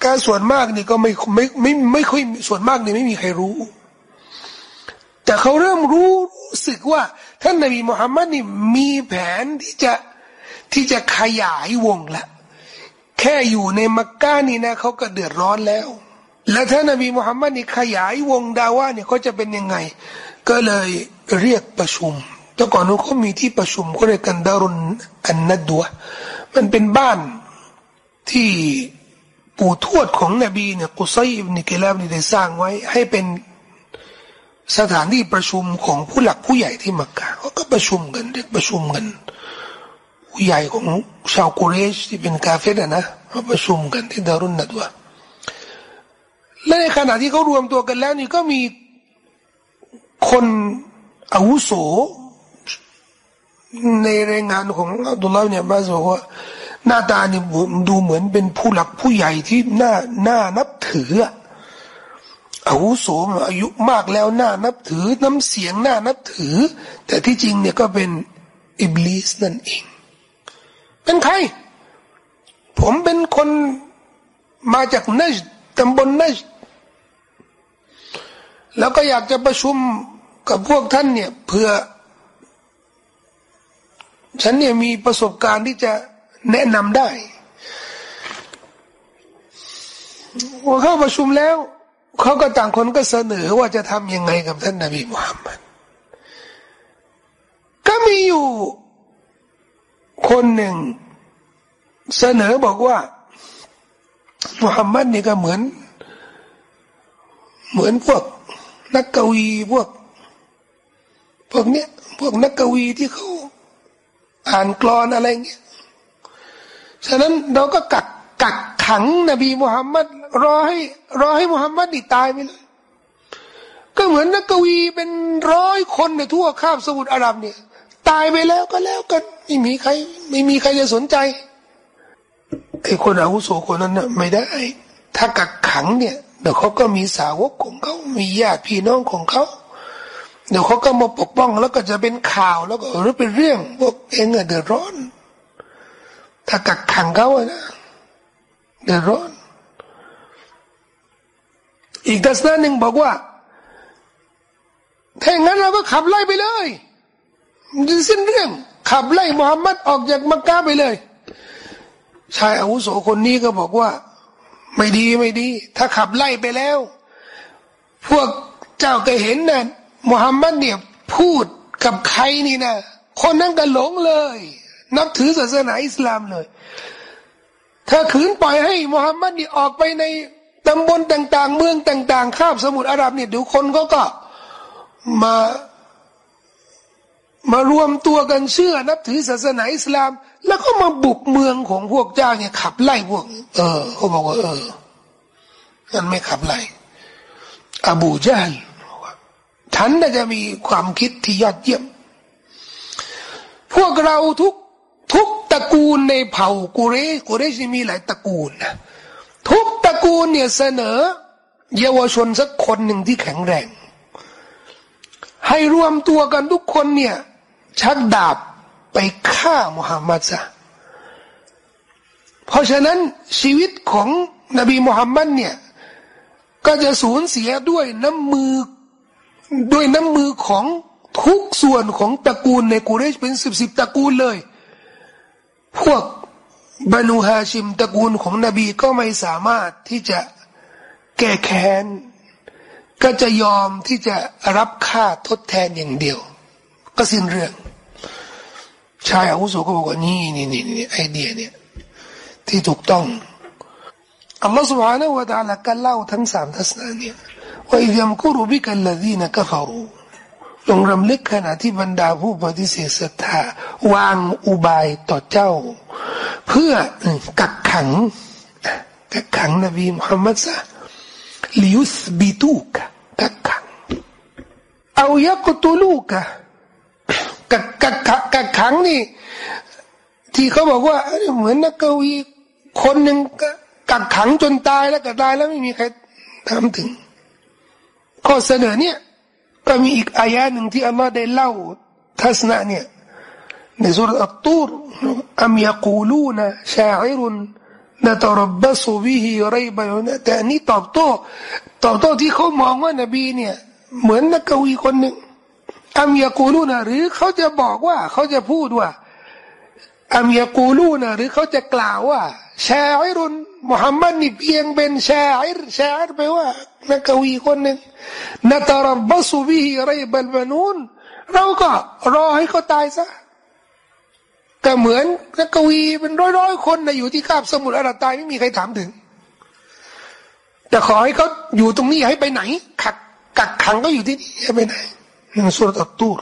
การส่วนมากนี่ก็ไม่ไม่ไม่ไม่ค่อยส่วนมากนี่ไม่มีใครรู้ แต่เขาเริ่มรู้รู้สึกว่า ท่านนาบีมุฮัมมัดนี่มีแผนที่จะที่จะขยายวงละ แค่อยู่ในมักกะนี่นะเขาก็เดือดร้อนแล้ว และท่านนาบีมุฮัมมัดนี่ขยายวงดาว่านี่ยเขาจะเป็นยังไง ก็เลยเรียกประชุม แต่ก่อนนู้นเขามีที่ประชุมเขาเรียกกันดารุนอันนัดดัวมันเป็นบ้านที่ปู่ทวดของนบีเนี่ยกุซัยอิบนิกิลาบนี่ได้สร้างไว้ ให้เป็นสถานที่ประชุมของผู้หลักผู้ใหญ่ที่มักกะเขาก็ประชุมกันเรียกประชุมกันผู้ใหญ่ของชาวกุเรชที่เป็นกาเฟตนะมาประชุมกันที่ดารุนนัดวะและในขณะที่เขารวมตัวกันแล้วนี่ก็มีคนอาวุโส ในรายงานของอับดุลลาห์เนี่ยมาบอกว่าหน้าตาเนี่ยดูเหมือนเป็นผู้หลักผู้ใหญ่ที่น่าน่านับถืออาวุโสมอายุมากแล้วน่านับถือน้ำเสียงน่านับถือ แต่ที่จริงเนี่ยก็เป็นอิบลิสนั่นเอง เป็นใคร ผมเป็นคนมาจากนัจตำบลนัจแล้วก็อยากจะประชุมกับพวกท่านเนี่ยเพื่อ ฉันเนี่ยมีประสบการณ์ที่จะแนะนำได้พอเข้าประชุมแล้วเขาก็ต่างคนก็เสนอว่าจะทำยังไงกับท่านนบีมุฮัมมัดก็มีอยู่คนหนึ่ง เสนอบอกว่ามุฮัมมัดนี่ก็เหมือน เหมือนพวก นักกวีพวก พวกเนี้ยพวกนักกวีที่เขา อ่านกรอนอะไรเงี้ยฉะนั้นเราก็กักกักขังนบีมุฮัมมัดรอให้รอให้มุฮัมมัดนี่ตายไปเลยก็เหมือนนักกวีเป็นร้อยคนในทั่วคาบสมุทรอาหรับเนี่ย ตายไปแล้วก็แล้วกันไม่มีใคร ไม่มีใครจะสนใจไอ้คนอาวุโสคนนั้นน่ะไม่ได้ ถ้ากักขังเนี่ยเดี๋ยวเขาก็มีสาวกของเขา มีญาติพี่น้องของเขา เดี๋ยวเขาก็มาปกป้องแล้วก็จะเป็นข่าวแล้วก็หรือเป็นเรื่องพวกเองอะเดือดร้อน ถ้ากักขังเขาอะนะเดือดร้อน อีกทัศนะหนึ่งบอกว่าถ้าอย่างนั้นเราก็ขับไล่ไปเลยมันสิ้นเรื่อง ขับไล่มุฮัมมัดออกจากมักกะไปเลย ชายอาวุโสคนนี้ก็บอกว่า ไม่ดีไม่ดี ถ้าขับไล่ไปแล้ว พวกเจ้าก็เห็นนะ มุฮัมมัดเนี่ยพูดกับใครนี่นะคนนั้นก็หลงเลย นับถือศาสนาอิสลามเลย ถ้าขืนปล่อยให้มุฮัมมัดนี่ออกไปในตำบลต่าง ๆ เมืองต่าง ๆ ข้ามสมุทรอาหรับเนี่ยเดี๋ยวคนก็ก็มามารวมตัวกันเชื่อนับถือศาสนาอิสลาม แล้วก็มาบุกเมืองของพวกเจ้าเนี่ยขับไล่พวก เออเขาบอกว่าเออนั่นไม่ขับไล่อบูจัล ฉันน่าจะมีความคิดที่ยอดเยี่ยม พวกเราทุกทุกตระกูลในเผ่ากุเรกุเรชมีหลายตระกูลนะทุกตระกูลเนี่ยเสนอ เยาวชนสักคนหนึ่งที่แข็งแรง ให้รวมตัวกันทุกคนเนี่ย ชักดาบไปฆ่ามุฮัมมัดซะเพราะฉะนั้นชีวิตของนบีมุฮัมมัดเนี่ย ก็จะสูญเสียด้วยน้ำมือ ด้วยน้ำมือของทุกส่วนของตระกูลในกุเรชเป็นสิบสิบตระกูลเลย พวกบานูฮาชิมตระกูลของนบีก็ไม่สามารถที่จะแก้แค้น ก็จะยอมที่จะรับค่าทดแทนอย่างเดียว ก็สิ้นเรื่อง ชายอาวุโสก็บอกว่านี่นี่นี่ไอเดียเนี่ยที่ถูกต้องอัลลอฮฺสุบฮานะฮูวะตะอาลาก็เล่าทั้งสามทัศนะเนี่ย ว่าอิยมกุรุบิกัลลดีนกัฟรูจงรำลึกขณะที่บรรดาผู้ปฏิเสธศรัทธาวางอุบายต่อเจ้า เพื่อกักขัง กักขังนบีมุฮัมมัดซะลิยุสบิตูกกักขังเอายักตุลูกะกักกักกักขังนี่ ที่เขาบอกว่าเหมือนนักกวีคนหนึ่งกักขังจนตายแล้วก็ตายแล้วไม่มีใครทำถึง ข้อเสนอเนี่ยก็มีอีกอายะหนึ่งที่อัลลอฮ์ได้เล่าทัศนะเนี่ยในสุรอัตตูรอัมยากูลูนะชาอิรุนนะตรบบสุบิฮิไรบะนะแต่อันนี้ตอบโต้ตอบโต้ที่เขามองว่านบีเนี่ยเหมือนนักกวีคนหนึ่งอัมยากูลูนะหรือเขาจะบอกว่าเขาจะพูดว่า อัมยากูลูนะหรือเขาจะกล่าวว่าชาอิรุนมุฮัมมัดนี่เพียงเป็นชาอิรชาอิรแปลว่านักกวีคนหนึ่งนัตรบบสุบิฮิไรบัลบานูนเราก็รอให้เขาตายซะก็เหมือนนักกวีเป็นร้อยร้อยคนนะอยู่ที่คาบสมุทรอารับตายไม่มีใครถามถึง แต่ขอให้เขาอยู่ตรงนี้ให้ไปไหนขักกักขังก็อยู่ที่นี่ให้ไปไหนนั่นสุรตัตตูร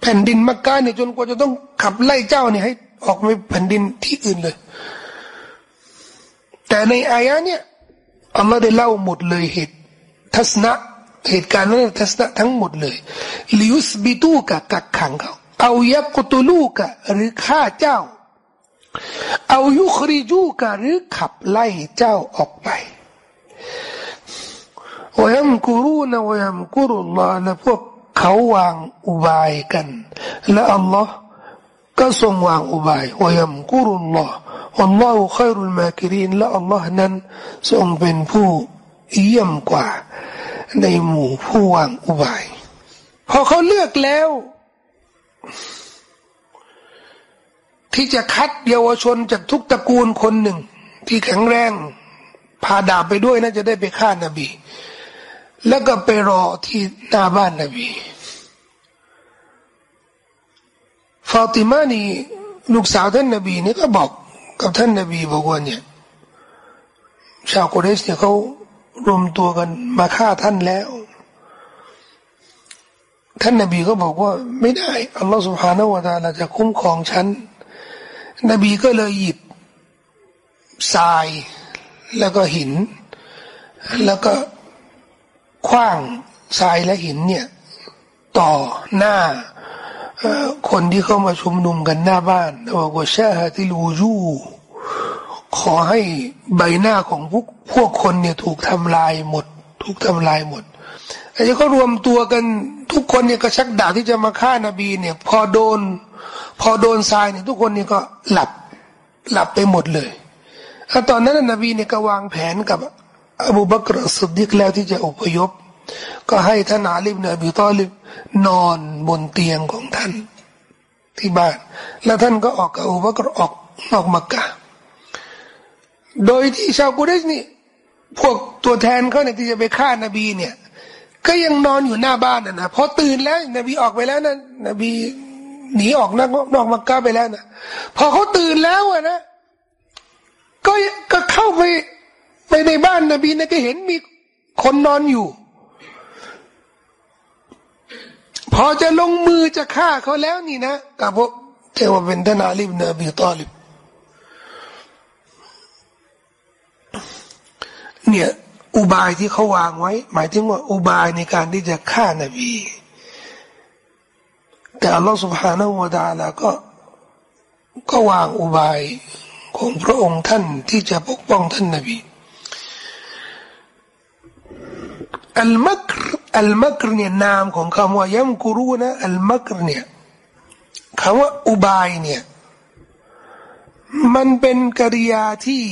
แผ่นดินมักกะเนี่ยจนกว่าจะต้องขับไล่เจ้าเนี่ยให้ ออกไปแผ่นดินที่อื่นเลย แต่ในอายะเนี่ยอัลลอฮ์ได้เล่าหมดเลยเหตุทัศนะเหตุการณ์นั้นทัศนะทั้งหมดเลยลิอุสบิตูกะกักขังเขาเอายักตุลูกะหรือฆ่าเจ้า เอายุคริจูกะหรือขับไล่เจ้าออกไปวยัมกุรูนวยัมกุรุลลอฮ์และพวก เขาวางอุบายกัน และอัลลอฮ์ก็ทรงวางอุบายวยมกุรุลลอฮ์อัลลอฮ์ขยรุลมาคิรินและอัลลอฮ์นั้นทรงเป็นผู้เยี่ยมกว่า ในหมู่ผู้วางอุบาย พอเขาเลือกแล้ว ที่จะคัดเยาวชนจากทุกตระกูลคนหนึ่ง ที่แข็งแรงพาดาบไปด้วยน่าจะได้ไปฆ่านาบี แล้วก็ไปรอที่หน้าบ้านนบี ฟาติมานี่ลูกสาวท่านนบีนี่ก็บอกกับท่านนบีบอกว่าเนี่ยชาวกุเรชเนี่ยเขารวมตัวกันมาฆ่าท่านแล้ว ท่านนบีก็บอกว่า ไม่ได้อัลลอฮฺสุบฮานาวะตาลาจะคุ้มครองฉัน นบีก็เลยหยิบทรายแล้วก็หิน แล้วก็คว้างทรายและหินเนี่ย ต่อหน้า คนที่เข้ามาชุมนุมกันหน้าบ้านบอกว่าชาฮติลูจูขอให้ใบหน้าของพวกพวกคนเนี่ยถูกทำลายหมด ถูกทำลายหมดไอ้ก็รวมตัวกันทุกคนเนี่ยก็ชักดาบที่จะมาฆ่านาบีเนี่ย พอโดน พอโดนทรายเนี่ย ทุกคนนี่ก็หลับหลับไปหมดเลยตอนนั้นนบีเนี่ยก็วางแผนกับ อบูบักรสุดดิกแล้วที่จะอพยพ ก็ให้ท่านอาลิบเนบีตอลิบ นอนบนเตียงของท่าน ที่บ้าน แล้วท่านก็ออกกับอบูบักรออกนอกมักกะ โดยที่ชาวกุเรชนี่ พวกตัวแทนเขาเนี่ยที่จะไปฆ่านาบีเนี่ย ก็ยังนอนอยู่หน้าบ้านนะนะพอตื่นแล้วนบีออกไปแล้วนะนบีหนีออกนอกนอกมักกะไปแล้วนะพอเขาตื่นแล้วอะนะก็ก็เข้าไปไปในบ้านนบีนะก็เห็นมีคนนอนอยู่ พอจะลงมือจะฆ่าเขาแล้วนี่นะกับพวกเทว่าเป็นท่านอาลีบนบีตอลิบเนี่ยอุบายที่เขาวางไว้ หมายถึงว่าอุบายในการที่จะฆ่านบี แต่อัลลอฮฺ سبحانه และ تعالى ก็ก็วางอุบายของพระองค์ท่านที่จะปกป้องท่านนบีอัลมักร อัลมักรเนี่ยนามของคำว่ายัมกุรูนะอัลมักรเนี่ยคำว่าอุบายเนี่ยมันเป็นกริยาที่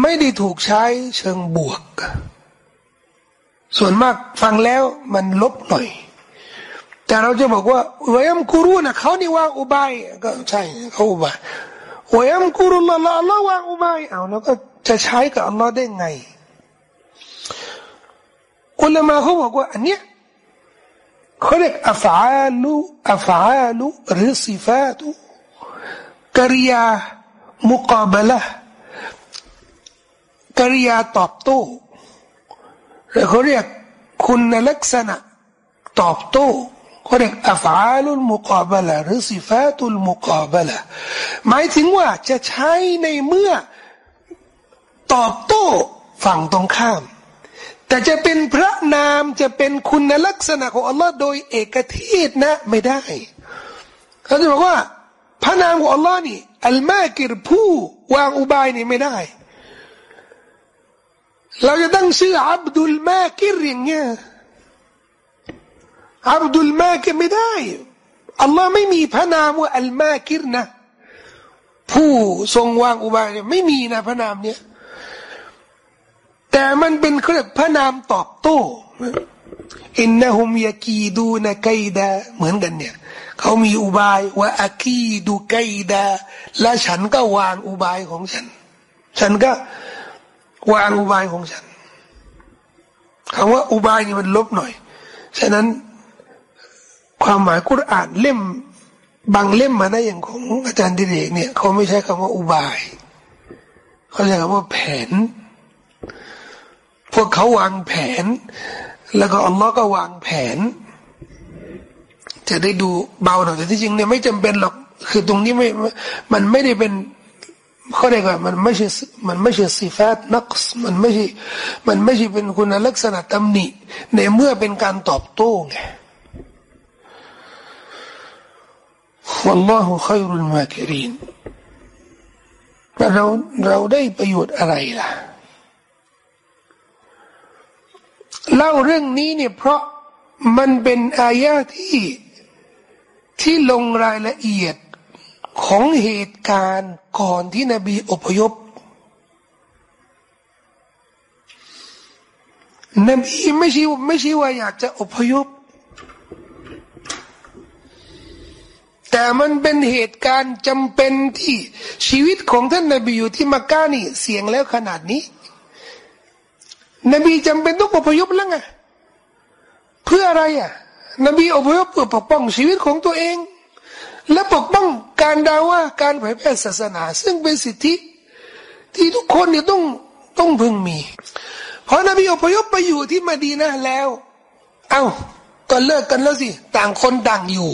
ไม่ได้ถูกใช้เชิงบวก ส่วนมากฟังแล้วมันลบหน่อย แต่เราจะบอกว่าเวยมกรูนะเขานี่วางอุบายก็ใช่เขาอุบายเวยมกูรุลลอฮ์อัลลอฮ์วางอุบายเอาแล้วก็จะใช้กับอัลลอฮ์ได้ไง อุลามาเขาบอกว่า อันเนี้ยเขาเรียกอัฟอาลุอัฟอาลุหรือสิฟาตุกริยามุกาบละกริยาตอบโต้เขาเรียกคุณลักษณะตอบโต้เขาเรียกอัฟอาลุลมุกาบละหรือสิฟาตุลมุกาบละหมายถึงว่าจะใช้ในเมื่อตอบโต้ฝั่งตรงข้าม แต่จะเป็นพระนามจะเป็นคุณลักษณะของอัลลอฮ์โดยเอกเทศนะไม่ได้เขาจะบอกว่า พระนามของอัลลอฮ์นี่อัลมากิรผู้วางอุบายนี่ไม่ได้ เราจะตั้งชื่ออับดุลมากิรอย่างเงี้ยอับดุลมากิรไม่ได้อัลลอฮ์ไม่มีพระนามว่าอัลมากิรนะผู้ทรงวางอุบายไม่มีนะพระนามเนี้ย แต่มันเป็นเครื่องพระนามตอบโต้อินนะฮุมยากีดูนะไกดาเหมือนกันเนี่ยเขามีอุบายว่าอากีดูไกดาและฉันก็วางอุบายของฉัน ฉันก็วางอุบายของฉันคำว่าอุบายนี่มันลบหน่อย ฉะนั้นความหมายกุรอานเล่ม บางเล่มมาได้อย่างของอาจารย์ดิเรกเนี่ยเขาไม่ใช้คำว่าอุบาย เขาใช้คำว่าแผน พวกเขาวางแผน แล้วก็อัลลอฮ์ก็วางแผน จะได้ดูเบาหน่อยแต่ที่จริงเนี่ยไม่จำเป็นหรอกคือตรงนี้ไม่ มันไม่ได้เป็นเขาเรียกว่ามันไม่ใช่มันไม่ใช่สิฟาตนักมันไม่ใช่มันไม่ใช่เป็นคุณลักษณะตำหนิในเมื่อเป็นการตอบโต้ไง والله خير الماكرين เราเราได้ประโยชน์อะไรล่ะ เล่าเรื่องนี้เนี่ยเพราะมันเป็นอายะที่ที่ลงรายละเอียดของเหตุการณ์ก่อนที่นบีอพยพ นบีไม่ใช่ไม่ใช่ว่าอยากจะอพยพ แต่มันเป็นเหตุการณ์จำเป็นที่ชีวิตของท่านนบีอยู่ที่มักกะนี่เสี่ยงแล้วขนาดนี้ นบีจำเป็นต้องอพยพแล้วไงเพื่ออะไรอะ นบีอพยพเพื่อปกป้องชีวิตของตัวเอง และปกป้องการดาว่าการเผยแพร่ศาสนา ซึ่งเป็นสิทธิ ที่ทุกคนเนี่ยต้องต้องพึงมีพอนบีอพยพไปอยู่ที่มาดีนะแล้ว เอา้าก็เลิกกันแล้วสิ ต่างคนต่างอยู่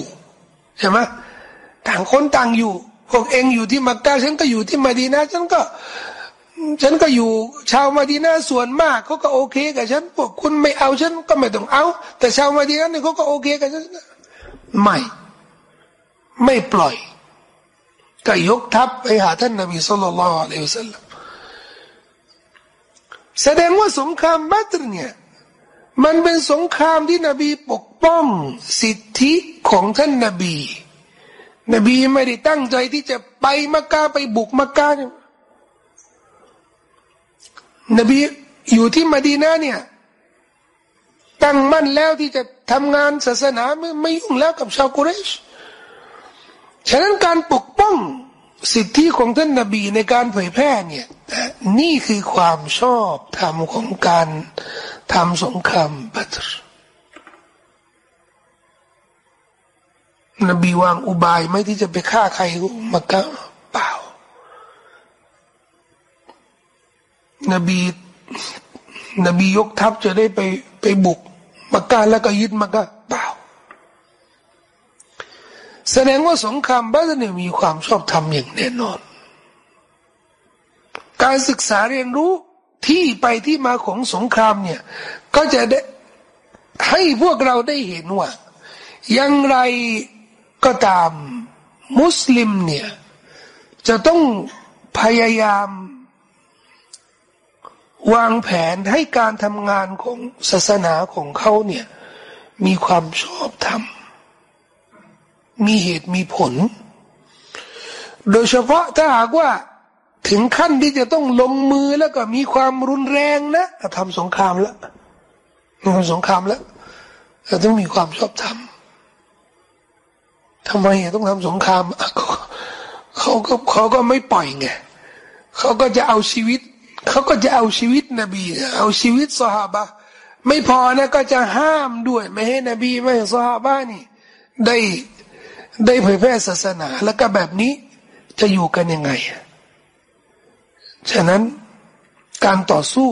ใช่ไหมต่างคนต่างอยู่พวกเองอยู่ที่มักกะฉันก็อยู่ที่มาดีนาฉันก็ ฉันก็อยู่ชาวมาดีนาส่วนมากเขาก็โอเคกับฉันพวกคุณไม่เอาฉันก็ไม่ต้องเอา แต่ชาวมาดีนาเนี่ยเขาก็โอเคกับฉันไม่ ไม่ปล่อย ก็ยกทัพไปหาท่านนบีสุลต่านละอัลลอฮฺสัลลัมแสดงว่าสงครามบัตรเนี่ยมันเป็นสงครามที่นบีปกป้องสิทธิของท่านนบี นบีไม่ได้ตั้งใจที่จะไปมักกะไปบุกมักกะน นบีอยู่ที่มดีนาเนี่ยตั้งมั่นแล้วที่จะทำงานศาสนาไม่ไม่ยุ่งแล้วกับชาวกุเรช ฉะนั้นการปกป้องสิทธิของท่านนบีในการเผยแพร่เนี่ยนี่คือความชอบธรรมของการทำสงครามบัตรนบีวางอุบายไม่ที่จะไปฆ่าใครมักกะเปล่า นบีนบียกทัพจะได้ไปไปบุกมักกะแล้วก็ยึดมักกะเปล่า แสดงว่าสงครามบัตรเนี่ยมีความชอบธรรมอย่างแน่นอน การศึกษาเรียนรู้ที่ไปที่มาของสงครามเนี่ย ก็จะได้ให้พวกเราได้เห็นว่าอย่างไรก็ตามมุสลิมเนี่ย จะต้องพยายาม วางแผนให้การทำงานของศาสนาของเขาเนี่ย มีความชอบธรรม มีเหตุมีผล โดยเฉพาะถ้าหากว่าถึงขั้นที่จะต้องลงมือแล้วก็มีความรุนแรงนะทำสงครามแล้วทำสงครามแล้วเราต้องมีความชอบธรรมทำไมต้องทำสงครามเขาก็เขาก็ไม่ปล่อยไงเขาก็จะเอาชีวิต เขาก็จะเอาชีวิตนบี เอาชีวิตสหบะไม่พอนะก็จะห้ามด้วย ไม่ให้นบีไม่ให้สหบะนี่ ได้ได้เผยแพร่ศาสนา แล้วก็แบบนี้จะอยู่กันยังไง ฉะนั้นการต่อสู้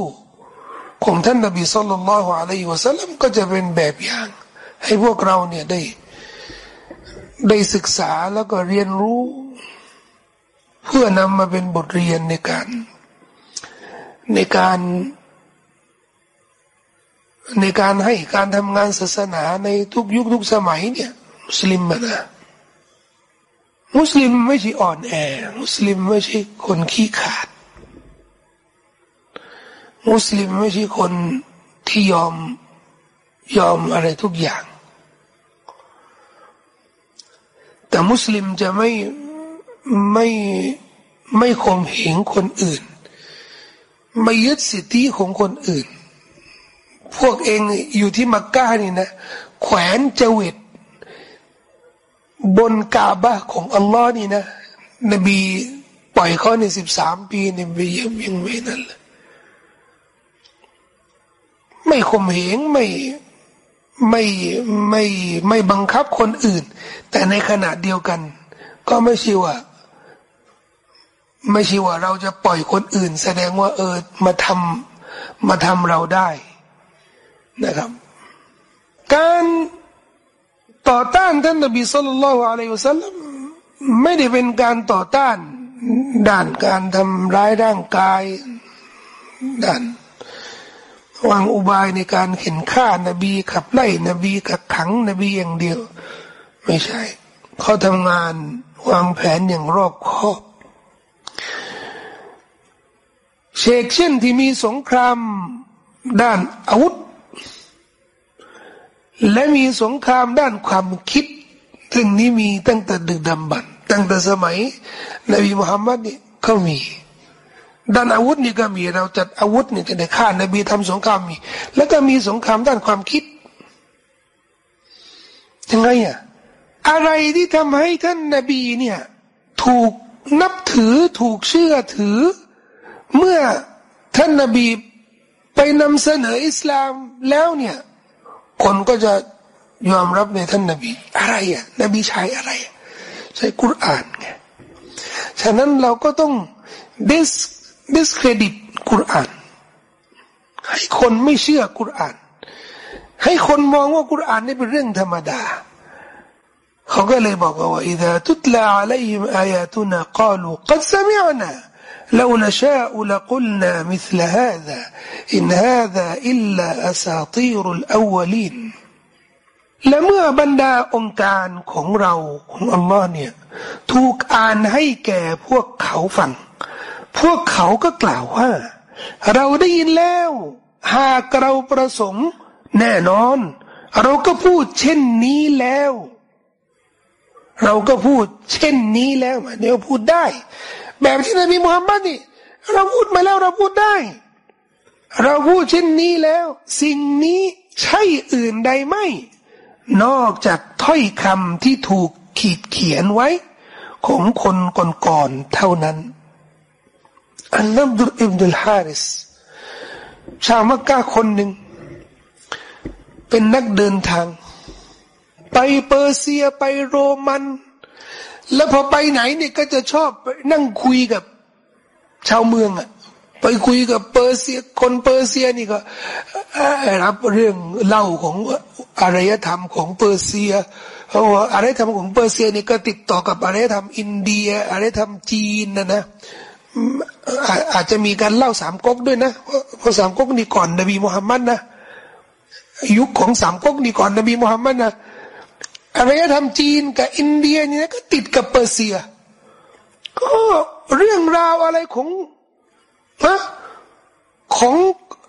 ของท่านนบีสุลต่านละฮ์อะลัยฮิวะสัลลัมก็จะเป็นแบบอย่าง ให้พวกเราเนี่ยได้ ได้ศึกษาแล้วก็เรียนรู้ เพื่อนำมาเป็นบทเรียนในการ ในการในการให้การทำงานศาสนาในทุกยุคทุกสมัยเนี่ยมุสลิมนะมุสลิมไม่ใช่อ่อนแอ มุสลิมไม่ใช่คนขี้ขาด มุสลิมไม่ใช่คนที่ยอมยอมอะไรทุกอย่าง แต่มุสลิมจะไม่ไม่ไม่ข่มเหงคนอื่น ไม่ยึดสิทธิของคนอื่น พวกเองอยู่ที่มักกะนี่นะ แขวนเจวิตบนกาบะของอัลลอฮ์นี่นะ นบีปล่อยเขาในสิบสามปีนบียังยังไม่นั่นเลยไม่ข่มเหงไม่ไม่ไม่ไม่บังคับคนอื่น แต่ในขณะเดียวกัน ก็ไม่ใช่ว่า ไม่ใช่ว่าเราจะปล่อยคนอื่น แสดงว่าเออมาทำมาทำเราได้นะครับ การต่อต้านท่านนบีสุลต่านละอะลัยฮุสลามไม่ได้เป็นการต่อต้านด่านการทำร้ายร่างกายด่านวางอุบายในการเห็นฆ่านบีขับไล่นบีกักขังนบีอย่างเดียว ไม่ใช่เขาทำงานวางแผนอย่างรอบคอบ เชกเช่นที่มีสงครามด้านอาวุธ และมีสงครามด้านความคิดซึ่งนี้มีตั้งแต่ดึกดำบรรตั้งแต่สมัย นบีมุฮัมมัดนี่เขามีด้านอาวุธนี่ก็มีเราจัดอาวุธนี่จะได้ฆ่านบีทำสงครามมีแล้วก็มีสงครามด้านความคิดยังไงอะอะไรที่ทำให้ท่านนบีเนี่ย ถูกนับถือถูกเชื่อถือ เมื่อท่านนบีไปนำเสนออิสลามแล้วเนี่ยคนก็จะยอมรับในท่านนบี อะไรอ่ะนบีใช้อะไรใช้กุรอานไงฉะนั้นเราก็ต้อง dis discredit กุรอานให้คนไม่เชื่อกุรอาน ให้คนมองว่ากุรอานนี่เป็นเรื่องธรรมดา เขาก็เลยบอกว่า إذا تتلى عليهم آياتنا قالوا قد سمعنا لو نشاء لقلنا مثل هذا إن هذا إلا أساطير الأولين และเมื่อบรรดาองค์การของเราของอัลลอฮ์เนี่ยถูกอ่านให้แก่พวกเขาฟัง พวกเขาก็กล่าวว่า เราได้ยินแล้ว หากเราประสงค์แน่นอน เราก็พูดเช่นนี้แล้ว เราก็พูดเช่นนี้แล้วมาเดี๋ยวพูดได้ แบบที่นบีมุฮัมมัดนี่เราพูดมาแล้วเราพูดได้ เราพูดเช่นนี้แล้ว สิ่งนี้ใช่อื่นใดไม่ นอกจากถ้อยคำที่ถูกขีดเขียนไว้ ของคนก่อนๆเท่านั้นอันนับดุลอิบดุลฮาริสชาวมักกะคนหนึ่ง เป็นนักเดินทาง ไปเปอร์เซียไปโรมัน แล้วพอไปไหนเนี่ยก็จะชอบนั่งคุยกับชาวเมืองอะไปคุยกับเปอร์เซียคนเปอร์เซียนี่ก็รับเรื่องเล่าของอารยธรรมของเปอร์เซียเพราว่าอารยธรรมของเปอร์เซียนี่ก็ติดต่อกับอารยธรรมอินเดียอารยธรรมจีนนะนะอาจจะมีการเล่าสามก๊กด้วยนะเพราะสามก๊กนี่ก่อนนบีมุฮัมมัดนะยุคของสามก๊กนี่ก่อนนบีมุฮัมมัดนะ อารยธรรมจีนกับอินเดียเนี่ยก็ติดกับเปอร์เซีย ก็เรื่องราวอะไรของฮะของ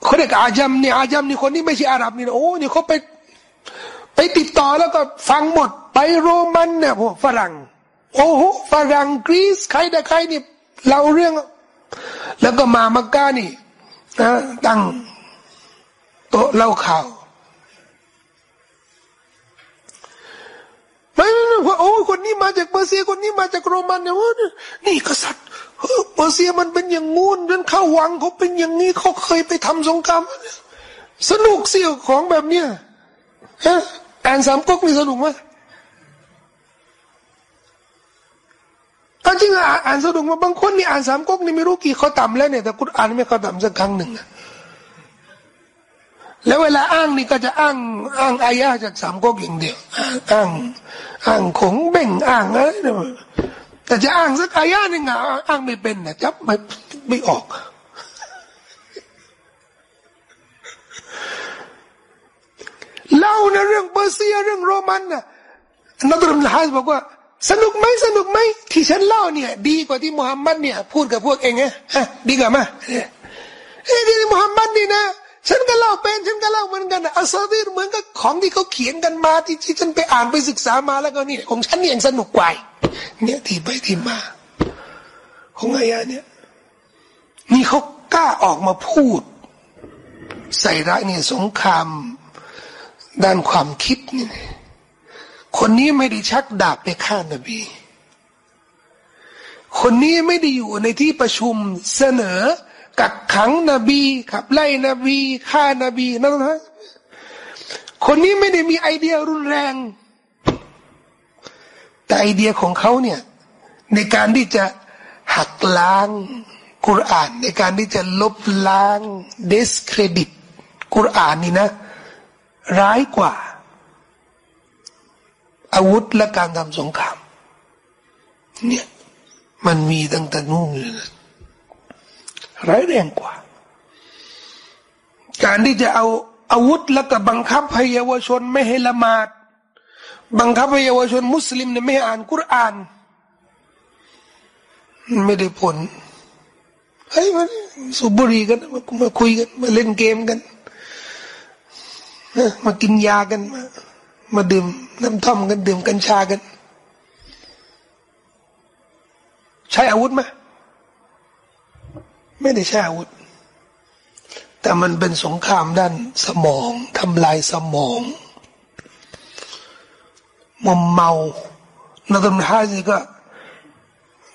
เขาเรียกอาจัมเนี่ยอาจัมนี่คนที่ไม่ใช่อาหรับนี่โอ้เนี่ยเขาไป ไปติดต่อแล้วก็ฟังหมด ไปโรมันเนี่ยพวกฝรั่ง โอ้โหฝรั่งกรีซใครแต่ใครนี่เล่าเรื่อง แล้วก็มามักกะนี่นะตั้งโต๊ะเล่าข่าวไม่ไม่ โอ้คนนี้มาจากเปอร์เซียคนนี้มาจากโรมันเนี่ยนี่กษัตริย์เปอร์เซียมันเป็นอย่างงูนเดินเข้าวังเขาเป็นอย่างนี้เขาเคยไปทำสงครามสนุกเสี่ยวของแบบเนี้ยฮะอ่านสามก๊กนี่สนุกไหมจริงอ่านสนุกมาบางคนนี่อ่านสามก๊กนี่ไม่รู้กี่เขาต่ำแล้วเนี่ยแต่กุณอ่านไม่เขาต่ำสักครั้งหนึ่งแล้วเวลาอ้างนี่ก็จะอ้างอ้างอายะจากสามก๊กอย่างเดียวอ้าง อ้างของเบ่งอ้างอะไรเนี่ยแต่จะอ้างสักอายะหนึ่งอะอ้างไม่เป็นนะจับไม่ไม่ออกเล่านะเรื่องเปอร์เซียเรื่องโรมันนะนักดนตรีฮาสบอกว่า สนุกไหมสนุกไหมที่ฉันเล่าเนี่ย ดีกว่าที่มุฮัมมัดเนี่ย พูดกับพวกเองไงฮะดีกว่ามาเฮ้ยที่มุฮัมมัดนี่นะ ฉันก็เล่าเป็นฉันก็เล่าเหมือนกันอัสซาดีเหมือนกับของที่เขาเขียนกันมาที่ที่ฉันไปอ่านไปศึกษามาแล้วก็นี่ของฉันนี่ยังสนุกกว่าเนี่ยทีไปทีมาของอายะเนี่ยนี่เขากล้าออกมาพูด ใส่ร้ายเนี่ยสงคราม ด้านความคิดนี่คนนี้ไม่ได้ชักดาบไปฆ่านบี คนนี้ไม่ได้อยู่ในที่ประชุมเสนอ กักขังนบีขับไล่นบีฆ่านบีนั่นนะคนนี้ไม่ได้มีไอเดียรุนแรง แต่ไอเดียของเขาเนี่ย ในการที่จะหักล้างกุรอาน ในการที่จะลบล้างเดสเครดิตกุรอานนี่นะ ร้ายกว่า อาวุธและการทำสงครามเนี่ยมันมีตั้งแต่นู่นเลย ร้ายแรงกว่า การที่จะเอาอาวุธแล้วก็บังคับให้เยาวชนไม่ให้ละหมาด บังคับให้เยาวชนมุสลิมเนี่ยไม่ให้อ่านกุรอาน ไม่ได้ผลเฮ้ยมาสูบบุหรี่กันมามาคุยกันมาเล่นเกมกันมากินยากันมามาดื่มน้ำท่อมกันดื่มกัญชากัน ใช้อาวุธไหม ไม่ได้ใช้อาวุธ แต่มันเป็นสงครามด้านสมองทำลายสมองมอมเมานักดนตรีก็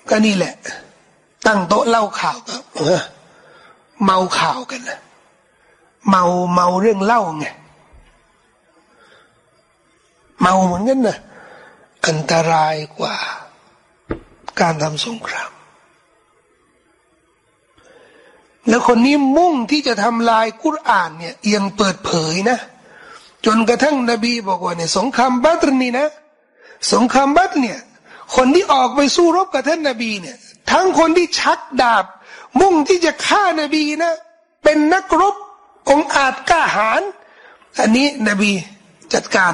ก็นี่แหละ ตั้งโต๊ะเล่าข่าวก็เมาข่าวกันนะเมาเมาเรื่องเล่าไงเมาเหมือนกันนะอันตรายกว่าการทำสงคราม แล้วคนนี้มุ่งที่จะทำลายกุรอานเนี่ยยังเปิดเผยนะ จนกระทั่งนบีบอกว่าเนี่ยสงครามบัตรนี่นะ สงครามบัตรเนี่ย คนที่ออกไปสู้รบกับท่านนบีเนี่ย ทั้งคนที่ชักดาบ มุ่งที่จะฆ่านบีนะ เป็นนักรบองอาจกล้าหาญอันนี้นบีจัดการ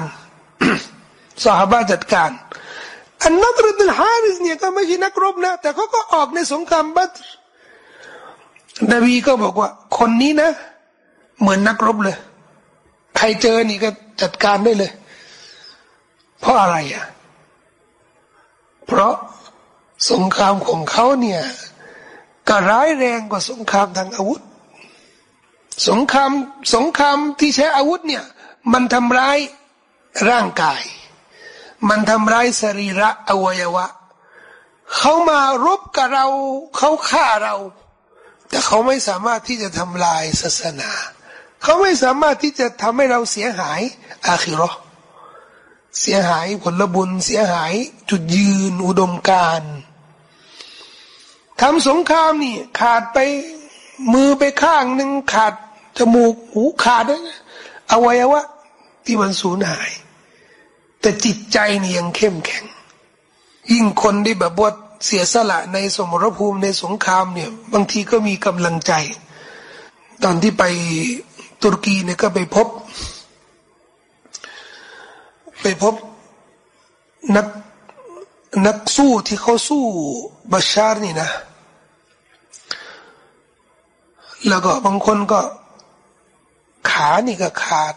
สหบาจัดการอันนัตรุดลฮาริสเนี่ยก็ไม่ใช่นักรบนะ แต่เขาก็ออกในสงครามบัตร นบีก็บอกว่า คนนี้นะ เหมือนนักรบเลย ใครเจอนี่ก็จัดการได้เลย เพราะอะไรอะ เพราะสงครามของเขาเนี่ย ก็ร้ายแรงกว่าสงครามทางอาวุธ สงครามสงครามที่ใช้อาวุธเนี่ย มันทำร้ายร่างกาย มันทำร้ายสรีระอวัยวะ เขามารบกับเรา เขาฆ่าเรา แต่เขาไม่สามารถที่จะทำลายศาสนา เขาไม่สามารถที่จะทำให้เราเสียหายอาคิรอเสียหายผลบุญเสียหายจุดยืนอุดมการทำสงครามนี่ ขาดไปมือไปข้างหนึ่งขาดจมูกหูขาดนะอวัยวะที่มันสูญหาย แต่จิตใจนี่ยังเข้มแข็ง ยิ่งคนที่แบบว่า เสียสละในสมรภูมิในสงครามเนี่ยบางทีก็มีกำลังใจ ตอนที่ไปตุรกีเนี่ยก็ไปพบ ไปพบนักนักสู้ที่เขาสู้บัชชาร์นี่นะ แล้วก็บางคนก็ ขานี่ก็ขาด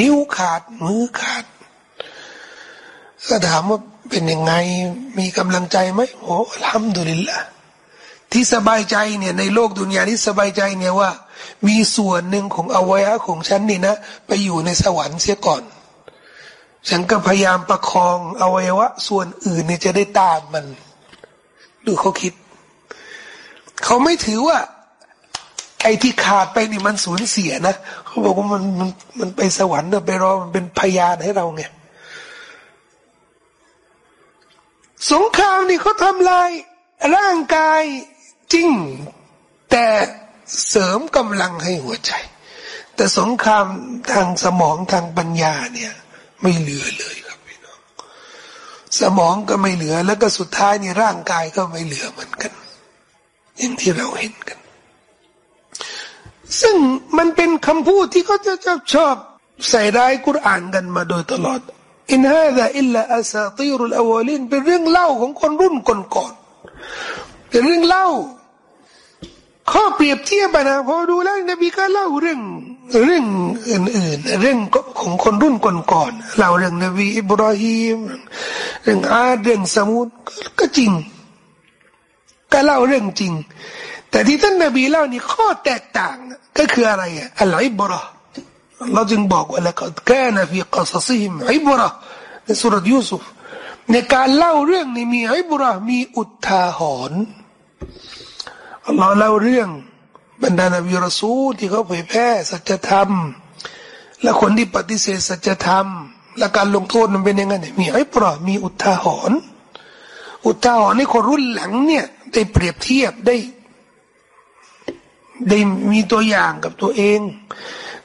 นิ้วขาดมือขาดก็ถามว่า เป็นยังไงมีกำลังใจไหมโอ้ทำดุลิลละที่สบายใจเนี่ยในโลกดุนยาที่สบายใจเนี่ยว่า มีส่วนหนึ่งของอวัยวะของฉันนี่นะ ไปอยู่ในสวรรค์เสียก่อน ฉันก็พยายามประคองอวัยวะ ส่วนอื่นเนี่ยจะได้ตามมัน ดูเขาคิด เขาไม่ถือว่า ไอ้ที่ขาดไปนี่มันสูญเสียนะเขาบอกว่ามันมันมันไปสวรรค์เนี่ยไปรอมันเป็นพยานให้เราเนี่ย สงครามนี่เขาทำลายร่างกายจริง แต่เสริมกำลังให้หัวใจ แต่สงครามทางสมองทางปัญญาเนี่ย ไม่เหลือเลยครับพี่น้อง สมองก็ไม่เหลือ แล้วก็สุดท้ายนี่ร่างกายก็ไม่เหลือเหมือนกัน อย่างที่เราเห็นกัน ซึ่งมันเป็นคำพูดที่เขาจะชอบใส่ร้ายกุรอานกันมาโดยตลอด อินฮาดะอิลลาอัสาตีรุลอวลินเป็นเรื่องเล่าของคนรุ่นก่อนๆเป็นเรื่องเล่า ข้อเปรียบเทียบนะพอดูแล้วนบีก็เล่าเรื่องเรื่องอื่นๆเรื่องของคนรุ่นก่อนๆเล่าเรื่องนบีอิบราฮิมเรื่องอาเรื่องสมุดก็จริง ก็เล่าเรื่องจริง แต่ที่ท่านนบีเล่านี่ข้อแตกต่างก็คืออะไรอะอัลอิบรอ เราจึงบอกว่าแล้วก็แก่นะฟีกัสซิมอิบระในสุรยูซุฟในการเล่าเรื่องนี้มีอิบระมีอุทาหรณ์เราเล่าเรื่องบรรดานบีรสูที่เขาเผยแพร่สัจธรรม และคนที่ปฏิเสธสัจธรรม และการลงโทษมันเป็นยังไงมีไอิบระมีอุทาหรณ์อุทาหรณ์ในคนรุ่นหลังเนี่ย ได้เปรียบเทียบได้ ได้มีตัวอย่างกับตัวเอง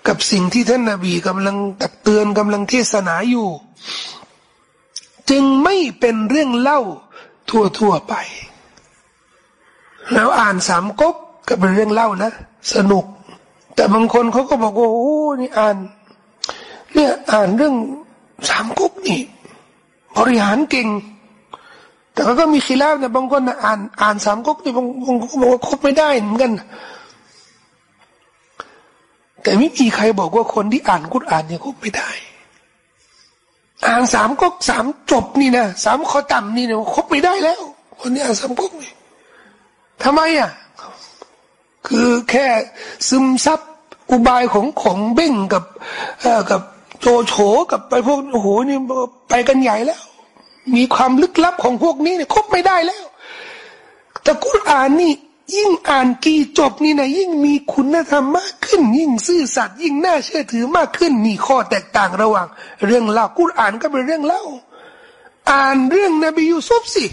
กับสิ่งที่ท่านนาบีกำลังตักเตือนกำลังเทศนาอยู่ จึงไม่เป็นเรื่องเล่าทั่วๆไป แล้วอ่านสามก๊กก็เป็นเรื่องเล่านะ สนุก แต่บางคนเขาก็บอกว่าโอ้นี่อ่าน เนี่ยอ่านเรื่องสามก๊กนี่ บริหารเก่ง แต่ก็มีขีล้วนะบางคนนะอ่านอ่านสามก๊กนี่บางคนบอกว่าคบไม่ได้เหมือนกัน แต่ไม่มีใครบอกว่าคนที่อ่านกุรอานเนี่ยคบไม่ได้ อ่านสามก๊กสามจบนี่นะสามข้อต่ำนี่เนี่ยคบไม่ได้แล้ว คนที่อ่านสามก๊กนี่ทำไมอะ คือแค่ซึมซับอุบายของของเบ้งกับเอ่อกับโจโฉกับไปพวกโอ้โหนี่ไปกันใหญ่แล้ว มีความลึกลับของพวกนี้เนี่ยคบไม่ได้แล้ว แต่กุรอานนี่ ยิ่งอ่านกี่จบนี่นะยิ่งมีคุณธรรมมากขึ้น ยิ่งซื่อสัตย์ยิ่งน่าเชื่อถือมากขึ้นมีข้อแตกต่างระหว่าง เรื่องเล่ากุรอานก็เป็นเรื่องเล่า อ่านเรื่องนบียูซุฟสิ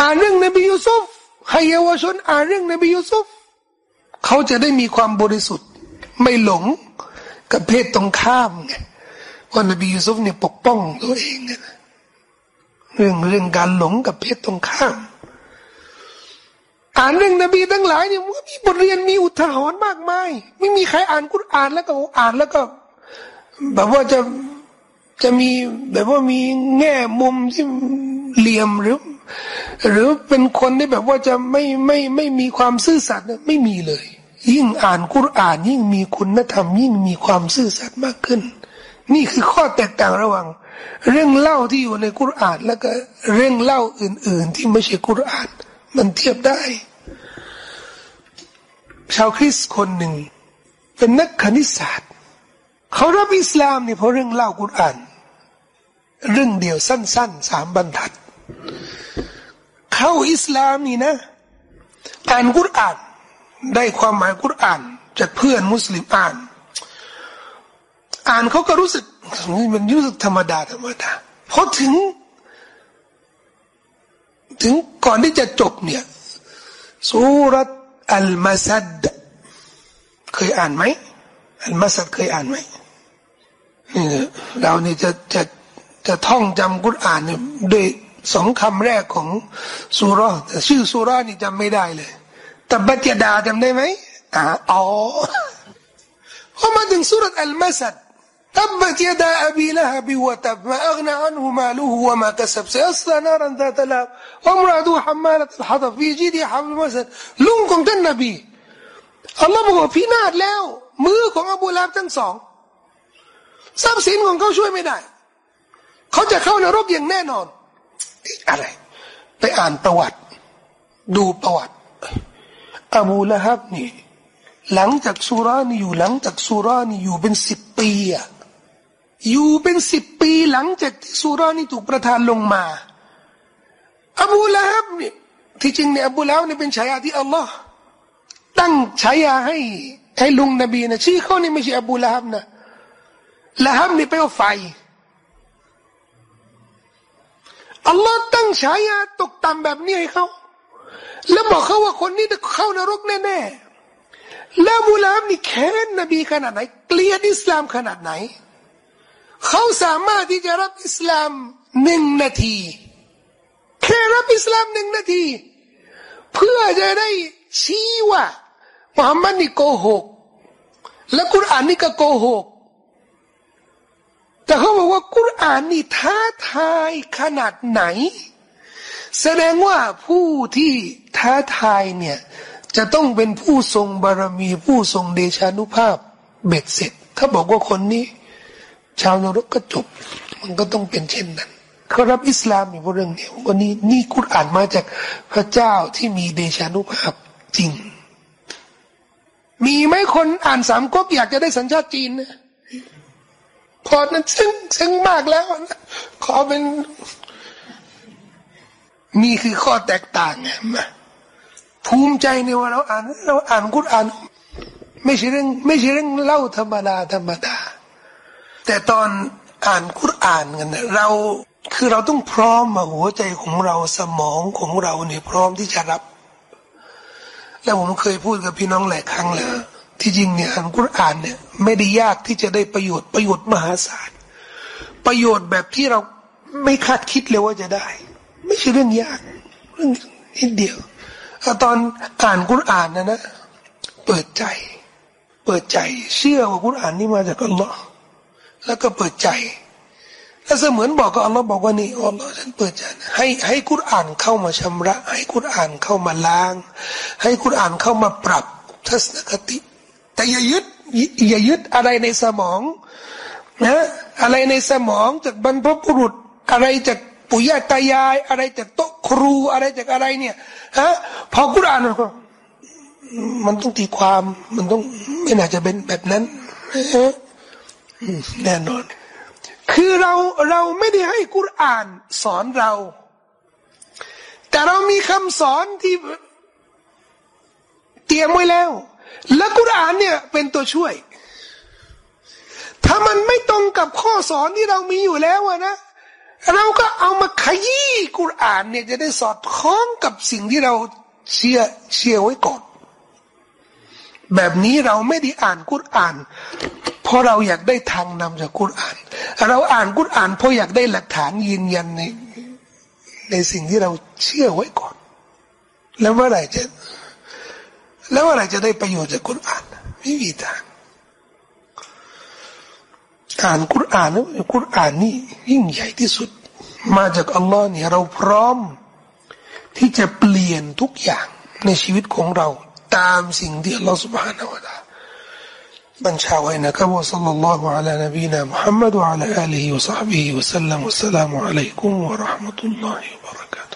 อ่านเรื่องนบียูซุฟให้เยาวชนอ่านเรื่องนบียูซุฟเขาจะได้มีความบริสุทธิ์ ไม่หลงกับเพศตรงข้ามไงว่านบียูซุฟเนี่ยปกป้องตัวเองเรื่องเรื่องการหลงกับเพศตรงข้าม อ่านเรื่องนบีทั้งหลายเนี่ยมันมีบทเรียนมีอุทาหรณ์มากมาย ไม่มีใครอ่านกุรอานแล้วก็อ่านแล้วก็ แบบว่าจะจะมีแบบว่ามีแง่มุมที่เหลี่ยมหรือ หรือเป็นคนที่แบบว่าจะไม่ไม่ไม่มีความซื่อสัตย์ไม่มีเลย ยิ่งอ่านกุรอาน ยิ่งมีคุณธรรม ยิ่งมีความซื่อสัตย์มากขึ้น นี่คือข้อแตกต่างระหว่าง เรื่องเล่าที่อยู่ในกุรอาน แล้วก็เรื่องเล่าอื่น ๆ ที่ไม่ใช่กุรอาน มันเทียบได้ ชาวคริสต์คนหนึ่ง เป็นนักคณิตศาสตร์ เขารับอิสลามเนี่ยเพราะเรื่องเล่ากุรอานเรื่องเดียวสั้นๆสามบรรทัด เข้าอิสลามนี่นะอ่านกุรอาน ได้ความหมายกุรอาน จากเพื่อนมุสลิมอ่าน อ่านเขาก็รู้สึกมันรู้สึกธรรมดาธรรมดาพอถึง ถึงก่อนที่จะจบเนี่ยสุรัตอัลมาซัดเคยอ่านไหมอัลมาซัดเคยอ่านไหมนี่เรานี่จะจะจะท่องจำกุรอ่านเนี่ยด้วยสองคำแรกของสุรแต่ชื่อสุรานี่จำไม่ได้เลยแต่บัตยดาจำได้ไหมอ๋อพอมาถึงสุรัตอัลมาซัด تبت يدا أبي لهب وتب ما أغنى عنه ماله وما كسب سيصلى نارا ذات لهب وامرأته حمالة الحطب في جيدها حبل المسد ลุงของท่านนบีอัลลอฮ์บอกว่าพินาศแล้ว มือของอบูลาบทั้งสองทรัพย์สินของเขาช่วยไม่ได้ เขาจะเข้านรกอย่างแน่นอน อะไร ไปอ่านประวัติ ดูประวัติ อบูละฮับนี่ หลังจากสุรานี่อยู่หลังจากสุรานี่อยู่เป็นสิบปีอะ อยู่เป็นสิบปีหลังจากที่สุรานี่ถูกประทานลงมา อบูละฮับนี่ที่จริงเนี่ยอบูละฮับนี่เป็นฉายาที่อัลลอฮ์ตั้งฉายาให้ให้ลุงนบีนะชื่อเขานี่ไม่ใช่อบูละฮับนะละฮับนี่แปลว่าไฟอัลลอฮ์ตั้งฉายาตกต่ำแบบนี้ให้เขาแล้วบอกเขาว่าคนนี้จะเข้านรกแน่ๆแล้วบูลามนี่แค้นนบีขนาดไหน เกลียดอิสลามขนาดไหน เขาสามารถที่จะรับอิสลามหนึ่งนาที แค่รับอิสลามหนึ่งนาที เพื่อจะได้ชี้ว่ามุฮัมมัดนี่โกหก และกุรอานนี่ก็โกหก แต่เขาบอกว่ากุรอานนี่ท้าทายขนาดไหน แสดงว่าผู้ที่ท้าทายเนี่ยจะต้องเป็นผู้ทรงบารมีผู้ทรงเดชานุภาพเบ็ดเสร็จ ถ้าบอกว่าคนนี้ ชาวนรกก็จบ มันก็ต้องเป็นเช่นนั้นเขารับอิสลามอยู่เรื่องนี้วันนี้นี่กุรอานมาจากพระเจ้าที่มีเดชานุภาพจริง มีไหมคนอ่านสามก๊กอยากจะได้สัญชาติจีนนะพอนั้นซึ้งซึ้งมากแล้วนะขอเป็นนี่คือข้อแตกต่างไงมาภูมิใจในว่าเราอ่านเราอ่านกุรอาน ไม่ใช่เรื่องไม่ใช่เรื่องเล่าธรรมดาธรรมดา แต่ตอนอ่านกุรอานกันนะเราคือเราต้องพร้อมมาหัวใจของเราสมองของเราเนี่ยพร้อมที่จะรับ แล้วผมเคยพูดกับพี่น้องหลายครั้งแล้วที่จริงเนี่ยอ่านกุรอานเนี่ยไม่ได้ยากที่จะได้ประโยชน์ประโยชน์มหาศาลประโยชน์แบบที่เราไม่คาดคิดเลยว่าจะได้ ไม่ใช่เรื่องยากเรื่องนิดเดียวตอนอ่านกุรอ่านนะนะ เปิดใจ เปิดใจเชื่อว่ากุรอ่านนี่มาจากอัลลอฮ์ แล้วก็เปิดใจแล้วเสมือนบอกกับอัลลอฮ์บอกว่านี่อัลลอฮ์ฉันเปิดใจให้ให้กุรอ่านเข้ามาชำระ ให้กุรอ่านเข้ามาล้าง ให้กุรอ่านเข้ามาปรับทัศนคติ แต่อย่ายึดอย่ายึดอะไรในสมองนะอะไรในสมองจากบรรพบุรุษอะไรจากปู่ย่าตายาย อะไรจากโต๊ะครูอะไรจากอะไรเนี่ยฮะพอกุรอ่านมันก็มันต้องตีความมันต้องไม่น่าจะเป็นแบบนั้น แน่นอน คือเราเราไม่ได้ให้กุรอ่านสอนเรา แต่เรามีคำสอนที่เตรียมไว้แล้ว และกุรอ่านเนี่ยเป็นตัวช่วย ถ้ามันไม่ตรงกับข้อสอนที่เรามีอยู่แล้วนะเราก็เอามาขยี้กุรอ่านเนี่ยจะได้สอดคล้องกับสิ่งที่เราเชื่อเชื่อไว้ก่อน แบบนี้เราไม่ได้อ่านกุรอ่าน พราะเราอยากได้ทางนำจากกุรอาน เราอ่านกุรอานเพราะอยากได้หลักฐานยืนยันในในสิ่งที่เราเชื่อไว้ก่อน แล้วเมื่อไรจะ แล้วอะไรจะได้ประโยชน์จากกุรอานไม่มีทางอ่านกุรอานนะกุรอานนี่ยิ่งใหญ่ที่สุด มาจากอัลลอฮ์เนี่ยเราพร้อม ที่จะเปลี่ยนทุกอย่างในชีวิตของเรา ตามสิ่งที่อัลลอฮ์สุบฮานาวะตา من شاء وإنكب وصلى الله على نبينا محمد وعلى آله وصحبه وسلم والسلام عليكم ورحمة الله وبركاته.